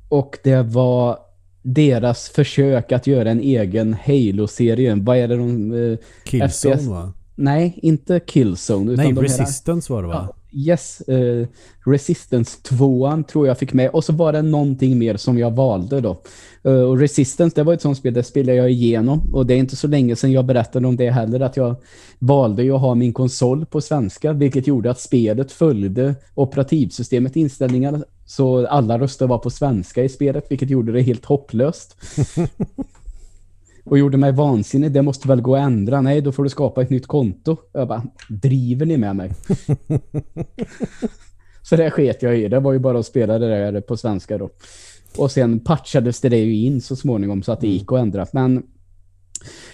Och det var deras försök att göra en egen Halo-serie. Vad är det de... Eh, Killzone FPS? va? Nej, inte Killzone. Nej, Resistance här, var det va? yes, uh, Resistance 2 tror jag fick med. Och så var det någonting mer som jag valde då. Uh, och Resistance, det var ett sånt spel, det spelade jag igenom. Och det är inte så länge sedan jag berättade om det heller, att jag valde att ha min konsol på svenska, vilket gjorde att spelet följde operativsystemet inställningar så alla röster var på svenska i spelet, vilket gjorde det helt hopplöst. och gjorde mig vansinnig. Det måste väl gå att ändra. Nej, då får du skapa ett nytt konto. Jag bara, driver ni med mig? så det sket jag i. Det var ju bara att spela det där på svenska då. Och sen patchades det ju in så småningom så att det mm. gick att ändra. Men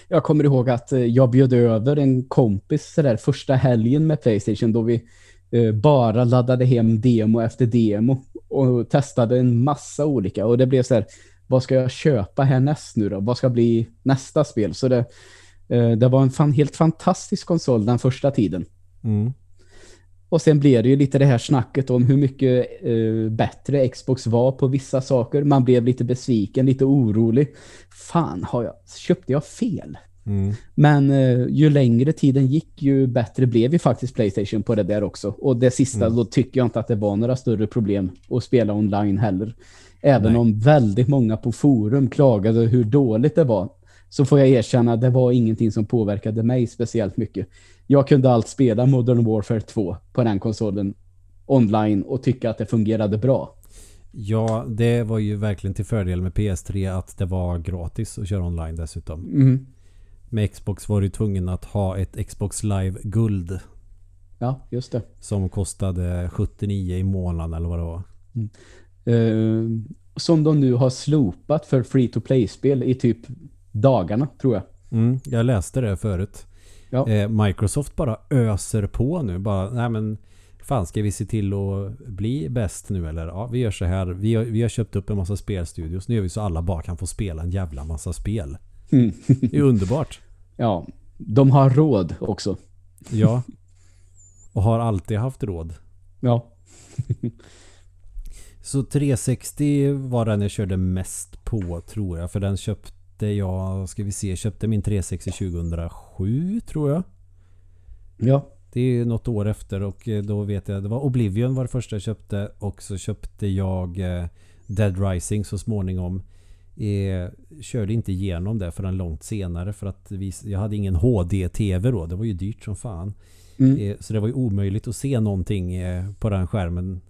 jag kommer ihåg att eh, jag bjöd över en kompis så där första helgen med Playstation då vi eh, bara laddade hem demo efter demo och testade en massa olika och det blev så här, vad ska jag köpa härnäst nu då? Vad ska bli nästa spel? Så det, eh, det var en fan, helt fantastisk konsol den första tiden. Mm. Och sen blev det ju lite det här snacket om hur mycket eh, bättre Xbox var på vissa saker. Man blev lite besviken, lite orolig. Fan, har jag, köpte jag fel? Mm. Men eh, ju längre tiden gick ju bättre blev ju faktiskt Playstation på det där också. Och det sista, mm. då tycker jag inte att det var några större problem att spela online heller. Även Nej. om väldigt många på forum klagade hur dåligt det var så får jag erkänna att det var ingenting som påverkade mig speciellt mycket. Jag kunde allt spela Modern Warfare 2 på den konsolen online och tycka att det fungerade bra. Ja, det var ju verkligen till fördel med PS3 att det var gratis att köra online dessutom. Mm. Med Xbox var du tvungen att ha ett Xbox Live Guld. Ja, just det. Som kostade 79 i månaden eller vad det var. Mm. Uh, som de nu har slopat för free-to-play-spel i typ dagarna, tror jag. Mm, jag läste det förut. Ja. Eh, Microsoft bara öser på nu. Bara, nej men fan ska vi se till att bli bäst nu eller? Ja, vi gör så här. Vi har, vi har köpt upp en massa spelstudios. Nu gör vi så alla bara kan få spela en jävla massa spel. Mm. det är underbart. Ja, de har råd också. Ja. Och har alltid haft råd. Ja. så 360 var den jag körde mest på tror jag. För den köpte jag, ska vi se, köpte min 360 2007 tror jag. Ja. Det är något år efter och eh, då vet jag, det var Oblivion var det första jag köpte och så köpte jag eh, Dead Rising så småningom. Eh, körde inte igenom det förrän långt senare för att vi, jag hade ingen HD-TV då. Det var ju dyrt som fan. Mm. Eh, så det var ju omöjligt att se någonting eh, på den skärmen.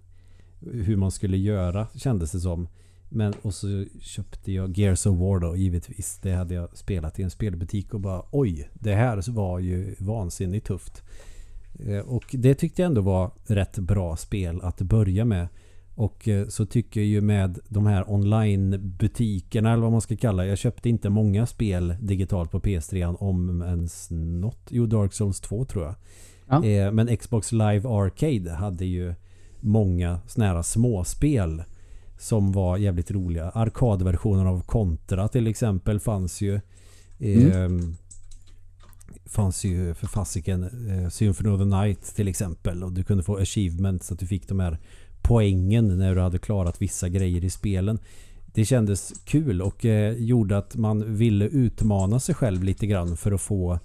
Hur man skulle göra kändes det som. Men och så köpte jag Gears of War då givetvis. Det hade jag spelat i en spelbutik och bara oj, det här var ju vansinnigt tufft. Eh, och det tyckte jag ändå var rätt bra spel att börja med. Och eh, så tycker jag ju med de här online-butikerna eller vad man ska kalla Jag köpte inte många spel digitalt på PS3 om ens något. Jo, Dark Souls 2 tror jag. Ja. Eh, men Xbox Live Arcade hade ju många såna här småspel som var jävligt roliga. Arkadversionen av Contra till exempel fanns ju. Mm. Ehm, fanns ju för fasiken eh, Symphony of the Night till exempel och du kunde få achievements så att du fick de här poängen när du hade klarat vissa grejer i spelen. Det kändes kul och eh, gjorde att man ville utmana sig själv lite grann för att få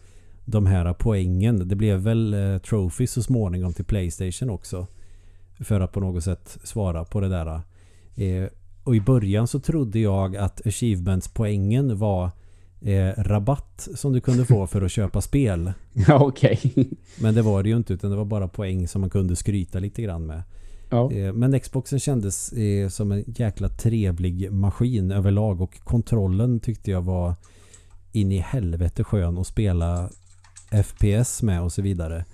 de här poängen. Det blev väl eh, trophy så småningom till Playstation också. För att på något sätt svara på det där. Eh, och i början så trodde jag att achievements-poängen var eh, rabatt som du kunde få för att köpa spel. Ja, okej. Men det var det ju inte utan det var bara poäng som man kunde skryta lite grann med. Ja. Eh, men Xboxen kändes eh, som en jäkla trevlig maskin överlag och kontrollen tyckte jag var in i helvete skön att spela FPS med och så vidare.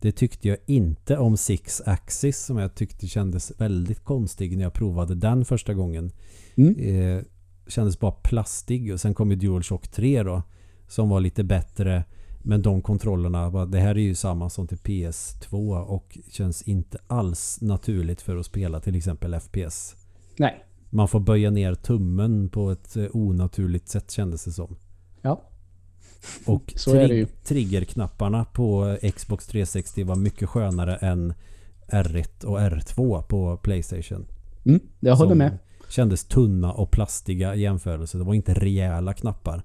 Det tyckte jag inte om Six Axis som jag tyckte kändes väldigt konstig när jag provade den första gången. Mm. Eh, kändes bara plastig och sen kom ju DualShock 3 då som var lite bättre men de kontrollerna, det här är ju samma som till PS2 och känns inte alls naturligt för att spela till exempel FPS. Nej. Man får böja ner tummen på ett eh, onaturligt sätt kändes det som. Ja. Och Så är det ju. triggerknapparna på Xbox 360 var mycket skönare än R1 och R2 på Playstation. Mm, jag håller med. Kändes tunna och plastiga i jämförelse. Det var inte rejäla knappar.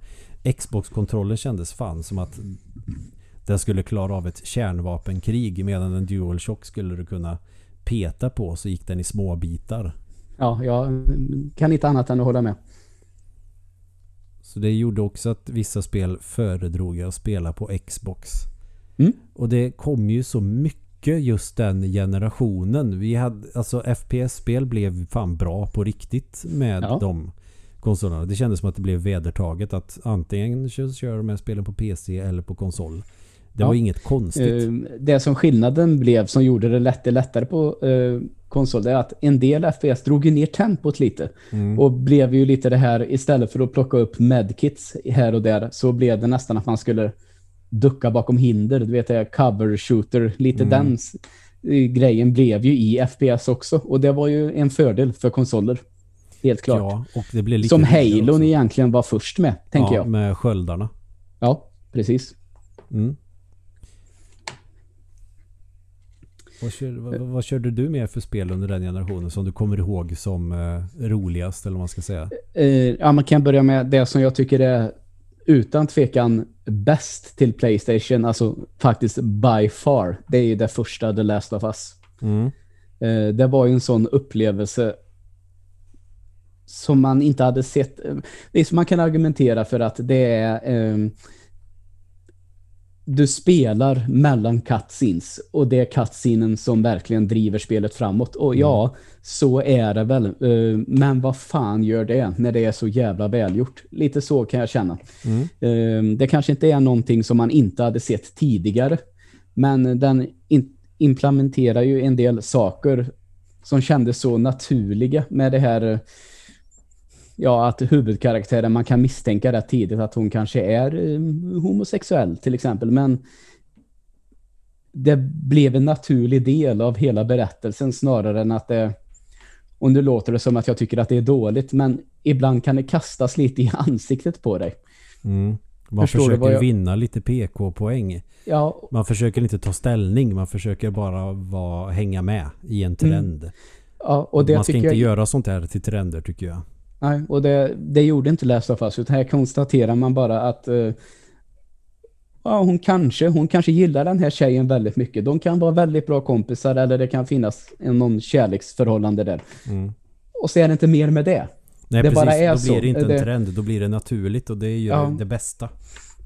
Xbox-kontrollen kändes fan som att den skulle klara av ett kärnvapenkrig medan en DualShock skulle du kunna peta på så gick den i små bitar. Ja, jag kan inte annat än att hålla med. Så det gjorde också att vissa spel föredrog jag att spela på Xbox. Mm. Och det kom ju så mycket just den generationen. Vi hade, alltså FPS-spel blev fan bra på riktigt med ja. de konsolerna. Det kändes som att det blev vedertaget att antingen kör de här spelen på PC eller på konsol. Det ja. var inget konstigt. Uh, det som skillnaden blev som gjorde det lätt, lättare på uh, konsol det är att en del FPS drog ju ner tempot lite. Mm. Och blev ju lite det här, istället för att plocka upp medkits här och där så blev det nästan att man skulle ducka bakom hinder. Du vet, det cover shooter. Lite mm. den grejen blev ju i FPS också. Och det var ju en fördel för konsoler. Helt klart. Ja, och det blev lite Som Halo egentligen var först med, tänker ja, jag. med sköldarna. Ja, precis. Mm. Vad, kör, vad, vad, körde du med för spel under den generationen som du kommer ihåg som eh, roligast eller vad man ska säga? Eh, ja, man kan börja med det som jag tycker är utan tvekan bäst till Playstation, alltså faktiskt by far. Det är ju det första The Last of Us. Mm. Eh, det var ju en sån upplevelse som man inte hade sett. Det är som man kan argumentera för att det är eh, du spelar mellan cutscenes och det är cutscenen som verkligen driver spelet framåt. Och ja, mm. så är det väl. Uh, men vad fan gör det när det är så jävla välgjort? Lite så kan jag känna. Mm. Uh, det kanske inte är någonting som man inte hade sett tidigare. Men den implementerar ju en del saker som kändes så naturliga med det här ja, att huvudkaraktären, man kan misstänka rätt tidigt att hon kanske är um, homosexuell till exempel, men det blev en naturlig del av hela berättelsen snarare än att det och nu låter det som att jag tycker att det är dåligt, men ibland kan det kastas lite i ansiktet på dig. Mm. Man Förstår försöker jag... vinna lite PK-poäng. Ja. Man försöker inte ta ställning, man försöker bara vara, hänga med i en trend. Mm. Ja, och det man ska inte jag... göra sånt här till trender tycker jag. Nej, och det, det gjorde inte Last of Us, utan här konstaterar man bara att uh, ja, hon kanske, hon kanske gillar den här tjejen väldigt mycket. De kan vara väldigt bra kompisar eller det kan finnas en, någon kärleksförhållande där. Mm. Och så är det inte mer med det. Nej, det precis. Bara är då blir det inte en det... trend, då blir det naturligt och det är ju ja. det bästa.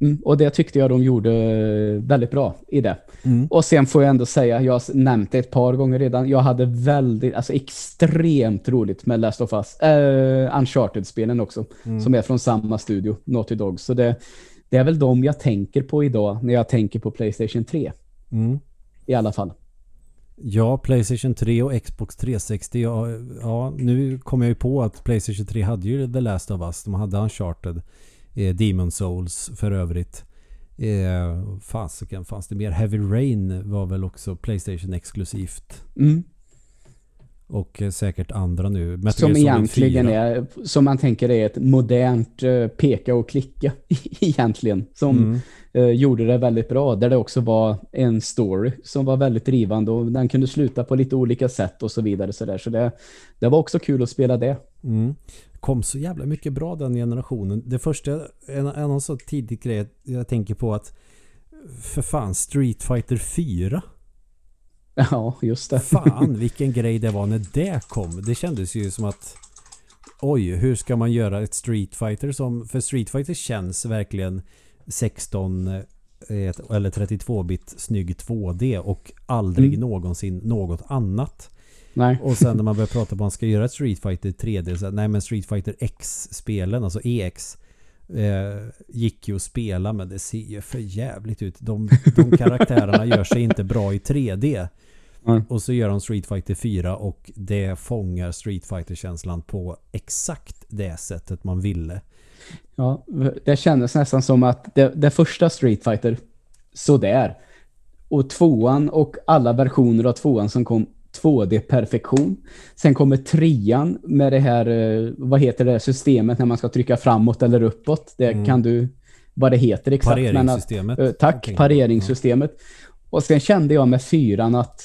Mm, och det tyckte jag de gjorde väldigt bra i det. Mm. Och sen får jag ändå säga, jag har nämnt det ett par gånger redan, jag hade väldigt, alltså extremt roligt med Last of Us. Uh, Uncharted-spelen också, mm. som är från samma studio, Naughty Dog. Så det, det är väl de jag tänker på idag när jag tänker på Playstation 3. Mm. I alla fall. Ja, Playstation 3 och Xbox 360. Ja, ja, nu kommer jag ju på att Playstation 3 hade ju The Last of Us. De hade Uncharted. Eh, Demon Souls för övrigt. Eh, fasiken, fanns det mer? Heavy Rain var väl också Playstation exklusivt. Mm. Och eh, säkert andra nu. Metal som egentligen är, som man tänker är ett modernt eh, peka och klicka egentligen. Som mm. eh, gjorde det väldigt bra. Där det också var en story som var väldigt drivande och den kunde sluta på lite olika sätt och så vidare. Så, där. så det, det var också kul att spela det. Mm kom så jävla mycket bra den generationen. Det första, en, en så tidig grej jag tänker på att för fan Street Fighter 4. Ja, just det. Fan vilken grej det var när det kom. Det kändes ju som att oj, hur ska man göra ett Street Fighter som för Street Fighter känns verkligen 16 eh, eller 32-bit snygg 2D och aldrig mm. någonsin något annat. Nej. Och sen när man börjar prata om att man ska göra ett Street Fighter 3D så nej men Street Fighter X-spelen, alltså EX eh, gick ju att spela men det ser ju för jävligt ut. De, de karaktärerna gör sig inte bra i 3D. Mm. Och så gör de Street Fighter 4 och det fångar Street Fighter-känslan på exakt det sättet man ville. Ja, det kändes nästan som att det, det första Street Fighter sådär. Och tvåan och alla versioner av tvåan som kom 2D-perfektion. Sen kommer trean med det här, eh, vad heter det systemet när man ska trycka framåt eller uppåt. Det mm. kan du, vad det heter exakt. Pareringssystemet. Men att, tack, okay. pareringssystemet. Och sen kände jag med fyran att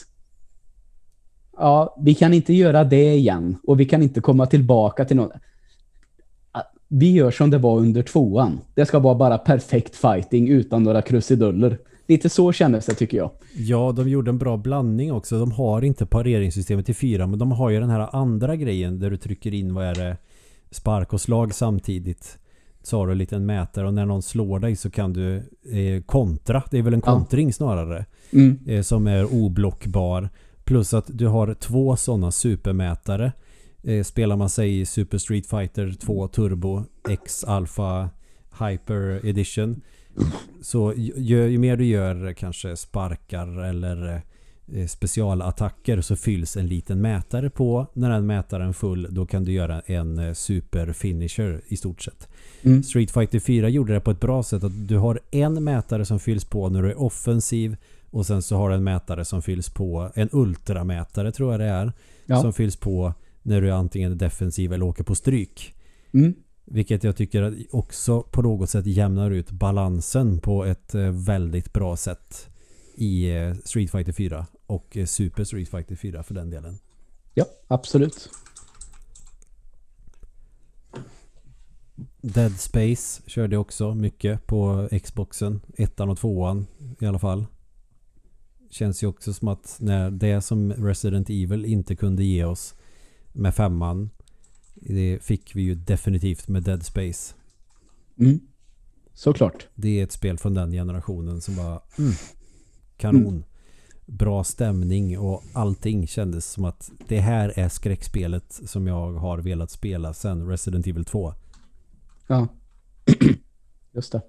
ja, vi kan inte göra det igen. Och vi kan inte komma tillbaka till något. Vi gör som det var under tvåan. Det ska vara bara perfekt fighting utan några krusiduller. Lite så kändes det tycker jag. Ja, de gjorde en bra blandning också. De har inte pareringssystemet i fyra, men de har ju den här andra grejen där du trycker in, vad är det, spark och slag samtidigt. Så har du en liten mätare och när någon slår dig så kan du eh, kontra. Det är väl en kontring ja. snarare. Mm. Eh, som är oblockbar. Plus att du har två sådana supermätare. Eh, spelar man sig i Super Street Fighter 2 Turbo X Alpha Hyper Edition så ju, ju, mer du gör kanske sparkar eller eh, specialattacker så fylls en liten mätare på. När den mätaren är full då kan du göra en eh, super finisher i stort sett. Mm. Street Fighter 4 gjorde det på ett bra sätt att du har en mätare som fylls på när du är offensiv och sen så har du en mätare som fylls på en ultramätare tror jag det är ja. som fylls på när du är antingen defensiv eller åker på stryk. Mm. Vilket jag tycker också på något sätt jämnar ut balansen på ett eh, väldigt bra sätt i eh, Street Fighter 4 och eh, Super Street Fighter 4 för den delen. Ja, absolut. Dead Space körde också mycket på Xboxen. Ettan och tvåan i alla fall. Känns ju också som att när det som Resident Evil inte kunde ge oss med femman det fick vi ju definitivt med Dead Space. Mm. såklart. Det är ett spel från den generationen som var mm, kanon. Mm. Bra stämning och allting kändes som att det här är skräckspelet som jag har velat spela sen Resident Evil 2. Ja, just det.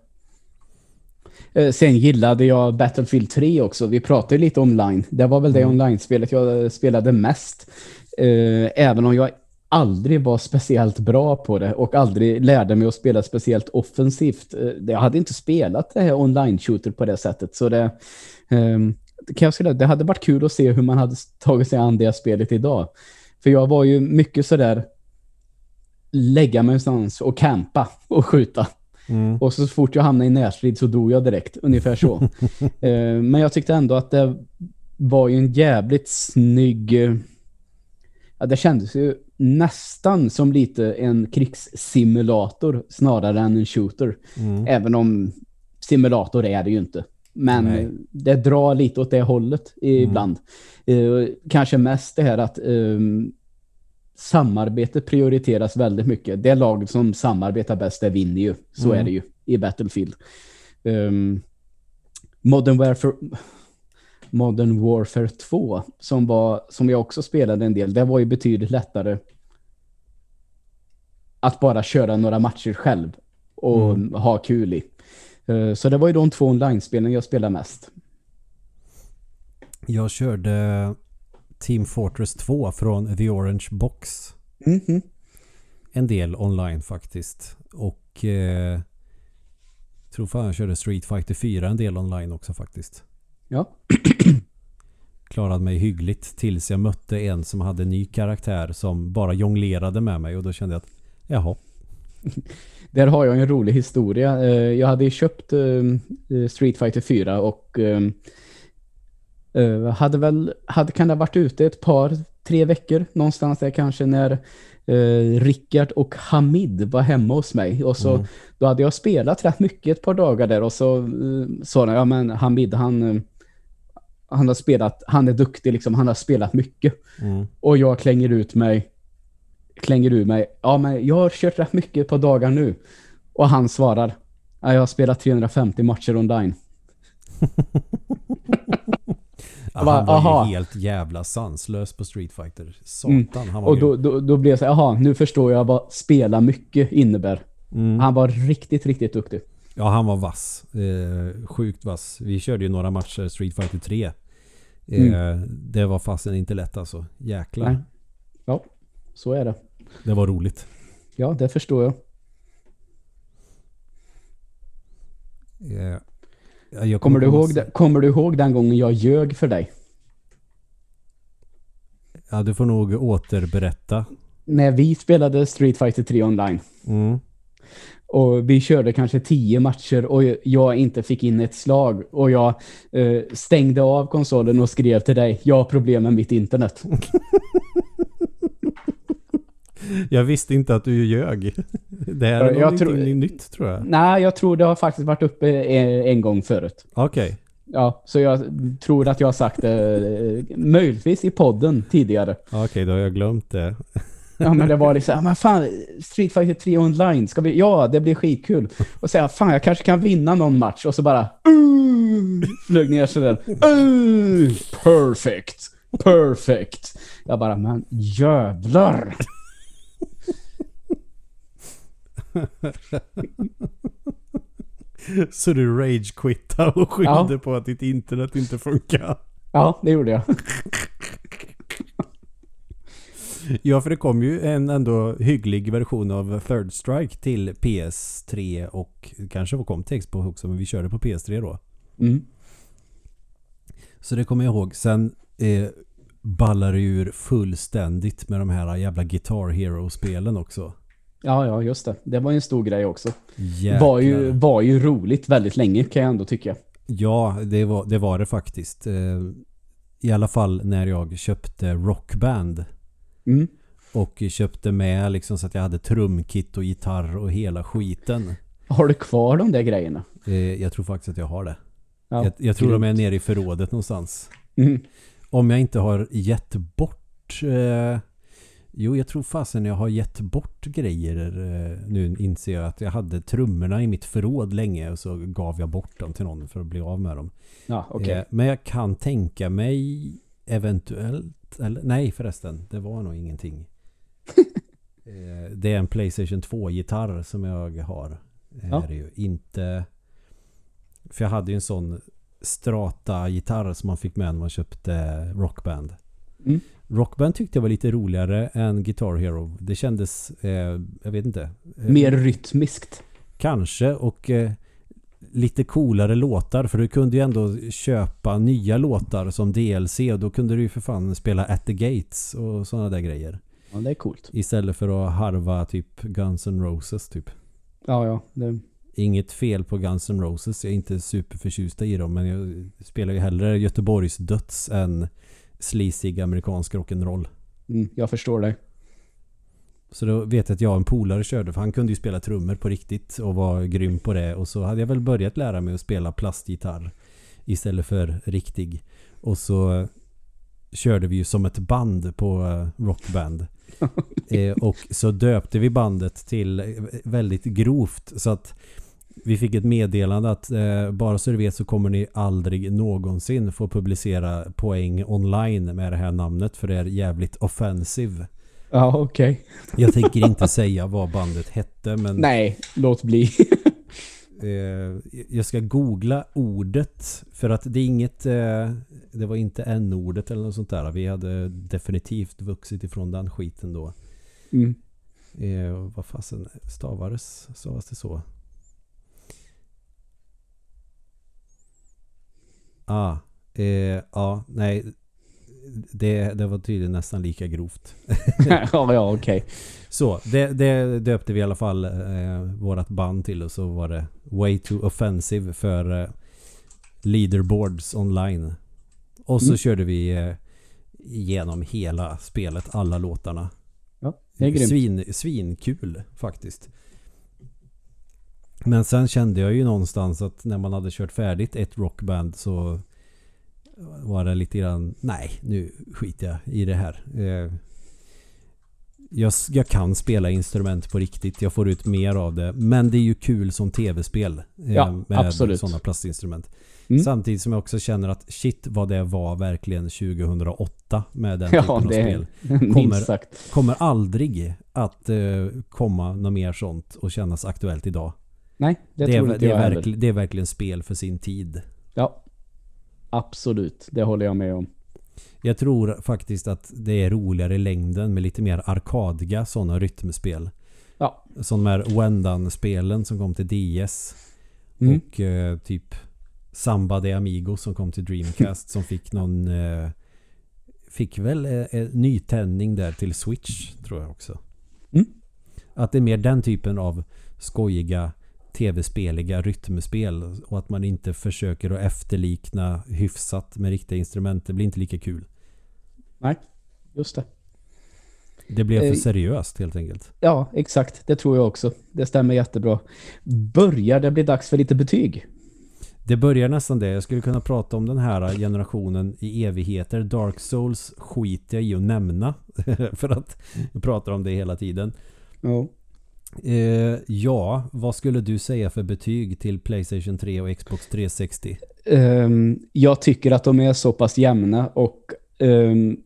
Eh, sen gillade jag Battlefield 3 också. Vi pratade lite online. Det var väl det mm. online-spelet jag spelade mest. Eh, även om jag aldrig var speciellt bra på det och aldrig lärde mig att spela speciellt offensivt. Eh, jag hade inte spelat det här online-shooter på det sättet. Så det, kan jag säga, det hade varit kul att se hur man hade tagit sig an det spelet idag. För jag var ju mycket sådär lägga mig någonstans och campa och skjuta. Mm. Och så fort jag hamnade i närstrid så dog jag direkt, ungefär så. eh, men jag tyckte ändå att det var ju en jävligt snygg... Ja, det kändes ju nästan som lite en krigssimulator snarare än en shooter. Mm. Även om simulator är det ju inte. Men Nej. det drar lite åt det hållet ibland. Mm. Eh, kanske mest det här att um, samarbete prioriteras väldigt mycket. Det lag som samarbetar bäst, det vinner ju. Så mm. är det ju i Battlefield. Um, Modern Warfare... Modern Warfare 2 som, var, som jag också spelade en del, det var ju betydligt lättare att bara köra några matcher själv och mm. ha kul i. Uh, så det var ju de två online-spelen jag spelade mest. Jag körde Team Fortress 2 från The Orange Box. Mm -hmm. En del online faktiskt. Och eh, tror fan jag körde Street Fighter 4 en del online också faktiskt. Ja. Klarade mig hyggligt tills jag mötte en som hade en ny karaktär som bara jonglerade med mig och då kände jag att jaha. Där har jag en rolig historia. Eh, jag hade köpt eh, Street Fighter 4 och hade väl, hade, kan det ha varit ute ett par, tre veckor någonstans där kanske när Rickard och Hamid var hemma hos mig. Och så, mm. då hade jag spelat rätt mycket ett par dagar där och så sa jag, ja men Hamid han, han har spelat, han är duktig liksom, han har spelat mycket. Mm. Och jag klänger ut mig, klänger ur mig, ja men jag har kört rätt mycket ett par dagar nu. Och han svarar, ja, jag har spelat 350 matcher online. Ja, han var aha. ju helt jävla sanslös på Street Fighter. Satan, mm. han var Och då, då, då blev jag så jaha, nu förstår jag vad spela mycket innebär. Mm. Han var riktigt, riktigt duktig. Ja, han var vass. Eh, sjukt vass. Vi körde ju några matcher Street Fighter 3. Eh, mm. Det var fasen inte lätt alltså. Jäklar. Nej. Ja, så är det. Det var roligt. Ja, det förstår jag. Eh, jag kommer, du ihåg, det, kommer du ihåg den gången jag ljög för dig? Ja, du får nog återberätta. När vi spelade Street Fighter 3 online. Mm. Och vi körde kanske tio matcher och jag inte fick in ett slag. Och jag eh, stängde av konsolen och skrev till dig, jag har problem med mitt internet. Jag visste inte att du ljög. Det här är jag tror, nytt tror jag. Nej, jag tror det har faktiskt varit uppe en, en gång förut. Okej. Okay. Ja, så jag tror att jag har sagt det eh, möjligtvis i podden tidigare. Okej, okay, då har jag glömt det. Ja, men det var liksom, men fan, Street Fighter 3 online, ska vi, ja, det blir skitkul. Och säga, fan, jag kanske kan vinna någon match. Och så bara, uh, flög ner sig den. Uh, perfect, perfect. Jag bara, men jävlar. Så du rage-quittade och skyllde ja. på att ditt internet inte funkar? Ja, det gjorde jag. Ja, för det kom ju en ändå hygglig version av Third Strike till PS3 och kanske kom till Xbox också, men vi körde på PS3 då. Mm. Så det kommer jag ihåg. Sen eh, ballar det ur fullständigt med de här jävla Guitar Hero-spelen också. Ja, ja, just det. Det var en stor grej också. Var ju, var ju roligt väldigt länge kan jag ändå tycka. Ja, det var det, var det faktiskt. Eh, I alla fall när jag köpte Rockband. Mm. Och köpte med liksom så att jag hade trumkit och gitarr och hela skiten. Har du kvar de där grejerna? Eh, jag tror faktiskt att jag har det. Ja, jag, jag tror de är nere i förrådet någonstans. Mm. Om jag inte har gett bort... Eh, Jo, jag tror fasen jag har gett bort grejer eh, nu inser jag att jag hade trummorna i mitt förråd länge och så gav jag bort dem till någon för att bli av med dem. Ja, okej. Eh, men jag kan tänka mig eventuellt, eller nej förresten, det var nog ingenting. Eh, det är en Playstation 2-gitarr som jag har. Ja. Är det ju. Inte... För jag hade ju en sån Strata-gitarr som man fick med när man köpte Rockband. Mm. Rockband tyckte jag var lite roligare än Guitar Hero. Det kändes, eh, jag vet inte. Eh, Mer rytmiskt. Kanske och eh, lite coolare låtar för du kunde ju ändå köpa nya låtar som DLC och då kunde du ju för fan spela At the Gates och sådana där grejer. Ja, det är coolt. Istället för att harva typ Guns N' Roses typ. Ja, ja. Det... Inget fel på Guns N' Roses. Jag är inte superförtjusta i dem men jag spelar ju hellre Göteborgs döds än sleazig amerikansk rock'n'roll. Mm, jag förstår dig. Så då vet jag att jag en polare körde för han kunde ju spela trummor på riktigt och var grym på det och så hade jag väl börjat lära mig att spela plastgitarr istället för riktig. Och så körde vi ju som ett band på eh, rockband. eh, och så döpte vi bandet till eh, väldigt grovt så att vi fick ett meddelande att eh, bara så du vet så kommer ni aldrig någonsin få publicera poäng online med det här namnet för det är jävligt offensiv. Ja, okej. Okay. Jag tänker inte säga vad bandet hette men... Nej, låt bli. eh, jag ska googla ordet för att det är inget eh, det var inte n-ordet eller något sånt där. Vi hade definitivt vuxit ifrån den skiten då. Mm. Eh, vad fasen stavades? Stavas det så? Ah, eh, ja, nej. Det, det var tydligen nästan lika grovt. ja, ja, okej. Okay. Så, det, det döpte vi i alla fall eh, vårat band till och så var det Way Too Offensive för eh, Leaderboards online. Och så mm. körde vi eh, igenom hela spelet, alla låtarna. Ja, det är grymt. Svin, svinkul faktiskt. Men sen kände jag ju någonstans att när man hade kört färdigt ett rockband så var det lite grann, nej nu skiter jag i det här. Eh, jag, jag, kan spela instrument på riktigt. Jag får ut mer av det. Men det är ju kul som tv-spel. Eh, ja, med absolut. sådana plastinstrument. Mm. Samtidigt som jag också känner att shit vad det var verkligen 2008 med den ja, typen av spel. Kommer, kommer aldrig att uh, komma något mer sånt och kännas aktuellt idag. Nej, det, det tror är, inte det jag är, verkl, det är verkligen spel för sin tid. Ja, absolut. Det håller jag med om. Jag tror faktiskt att det är roligare i längden med lite mer arkadiga sådana rytmspel. Ja. Som är Wendan-spelen som kom till DS. Mm. Och eh, typ Samba de Amigo som kom till Dreamcast som fick någon... Eh, fick väl eh, nytändning där till Switch tror jag också. Mm. Att det är mer den typen av skojiga tv-speliga rytmspel och att man inte försöker att efterlikna hyfsat med riktiga instrument. Det blir inte lika kul. Nej, just det. Det blev för eh, seriöst helt enkelt. Ja, exakt. Det tror jag också. Det stämmer jättebra. Börjar det bli dags för lite betyg? Det börjar nästan det. Jag skulle kunna prata om den här generationen i evigheter. Dark Souls skiter jag i att nämna. för att vi pratar om det hela tiden. Ja. Eh, ja, vad skulle du säga för betyg till Playstation 3 och Xbox 360? Um, ehm, jag tycker att de är så pass jämna och um,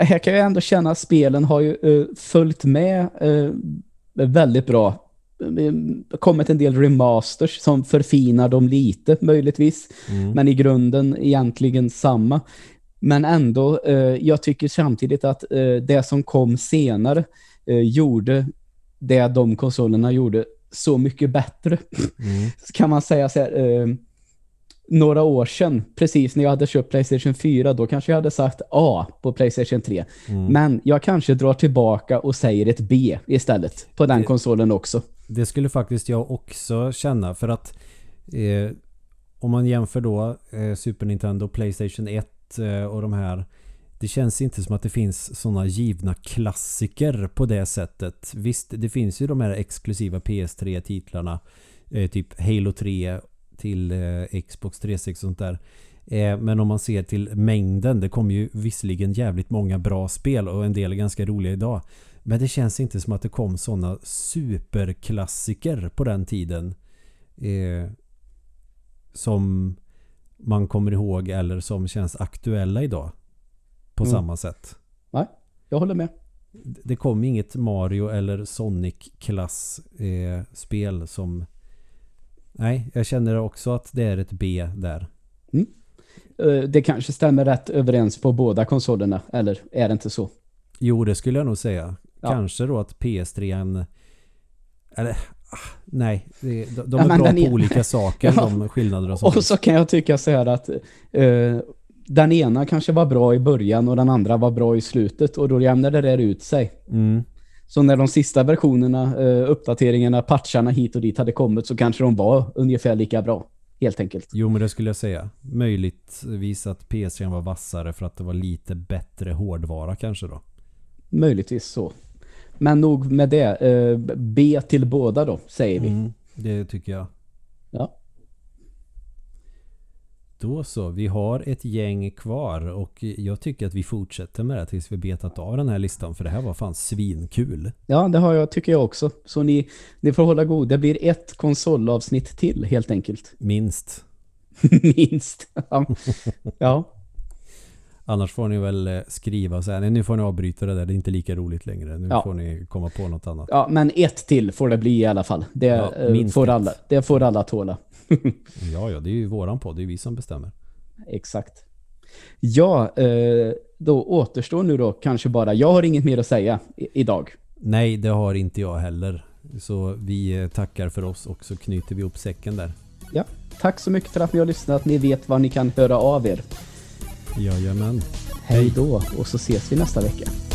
här kan jag ändå känna att spelen har ju uh, följt med uh, väldigt bra. Det kommit en del remasters som förfinar dem lite möjligtvis. Mm. Men i grunden egentligen samma. Men ändå, uh, jag tycker samtidigt att det som kom senare gjorde det de konsolerna gjorde så mycket bättre. Mm. kan man säga så här, eh, några år sedan, precis när jag hade köpt Playstation 4, då kanske jag hade sagt A på Playstation 3. Mm. Men jag kanske drar tillbaka och säger ett B istället på den det, konsolen också. Det skulle faktiskt jag också känna för att eh, om man jämför då eh, Super Nintendo, Playstation 1 eh, och de här det känns inte som att det finns sådana givna klassiker på det sättet. Visst, det finns ju de här exklusiva PS3-titlarna. Eh, typ Halo 3 till eh, Xbox 360 och sånt där. Eh, men om man ser till mängden, det kommer ju visserligen jävligt många bra spel och en del är ganska roliga idag. Men det känns inte som att det kom sådana superklassiker på den tiden. Eh, som man kommer ihåg eller som känns aktuella idag. På mm. samma sätt. Nej, jag håller med. Det kom inget Mario eller Sonic-klass eh, spel som... Nej, jag känner också att det är ett B där. Mm. Eh, det kanske stämmer rätt överens på båda konsolerna, eller är det inte så? Jo, det skulle jag nog säga. Ja. Kanske då att PS3 eller ah, nej, de, de är ja, bra på är... olika saker, ja. de skillnader och sånt. Och så kan jag tycka så här att uh, den ena kanske var bra i början och den andra var bra i slutet och då jämnade det där ut sig. Mm. Så när de sista versionerna, uh, uppdateringarna, patcharna hit och dit hade kommit så kanske de var ungefär lika bra helt enkelt. Jo, men det skulle jag säga. Möjligtvis att PS3 var vassare för att det var lite bättre hårdvara kanske då. Möjligtvis så. Men nog med det. Eh, B till båda då, säger vi. Mm, det tycker jag. Ja. Då så, vi har ett gäng kvar och jag tycker att vi fortsätter med det tills vi betat av den här listan för det här var fan svinkul. Ja, det har jag, tycker jag också. Så ni, ni får hålla god. Det blir ett konsolavsnitt till helt enkelt. Minst. Minst. Ja. ja. Annars får ni väl eh, skriva och säga nej nu får ni avbryta det där, det är inte lika roligt längre. Nu ja. får ni komma på något annat. Ja, men ett till får det bli i alla fall. Det, ja, eh, får, alla, det får alla tåla. ja, ja, det är ju våran på. Det är vi som bestämmer. Exakt. Ja, eh, då återstår nu då kanske bara, jag har inget mer att säga idag. Nej, det har inte jag heller. Så vi tackar för oss och så knyter vi upp säcken där. Ja, tack så mycket för att ni har lyssnat. Ni vet var ni kan höra av er. Jajamän. Hej då och så ses vi nästa vecka.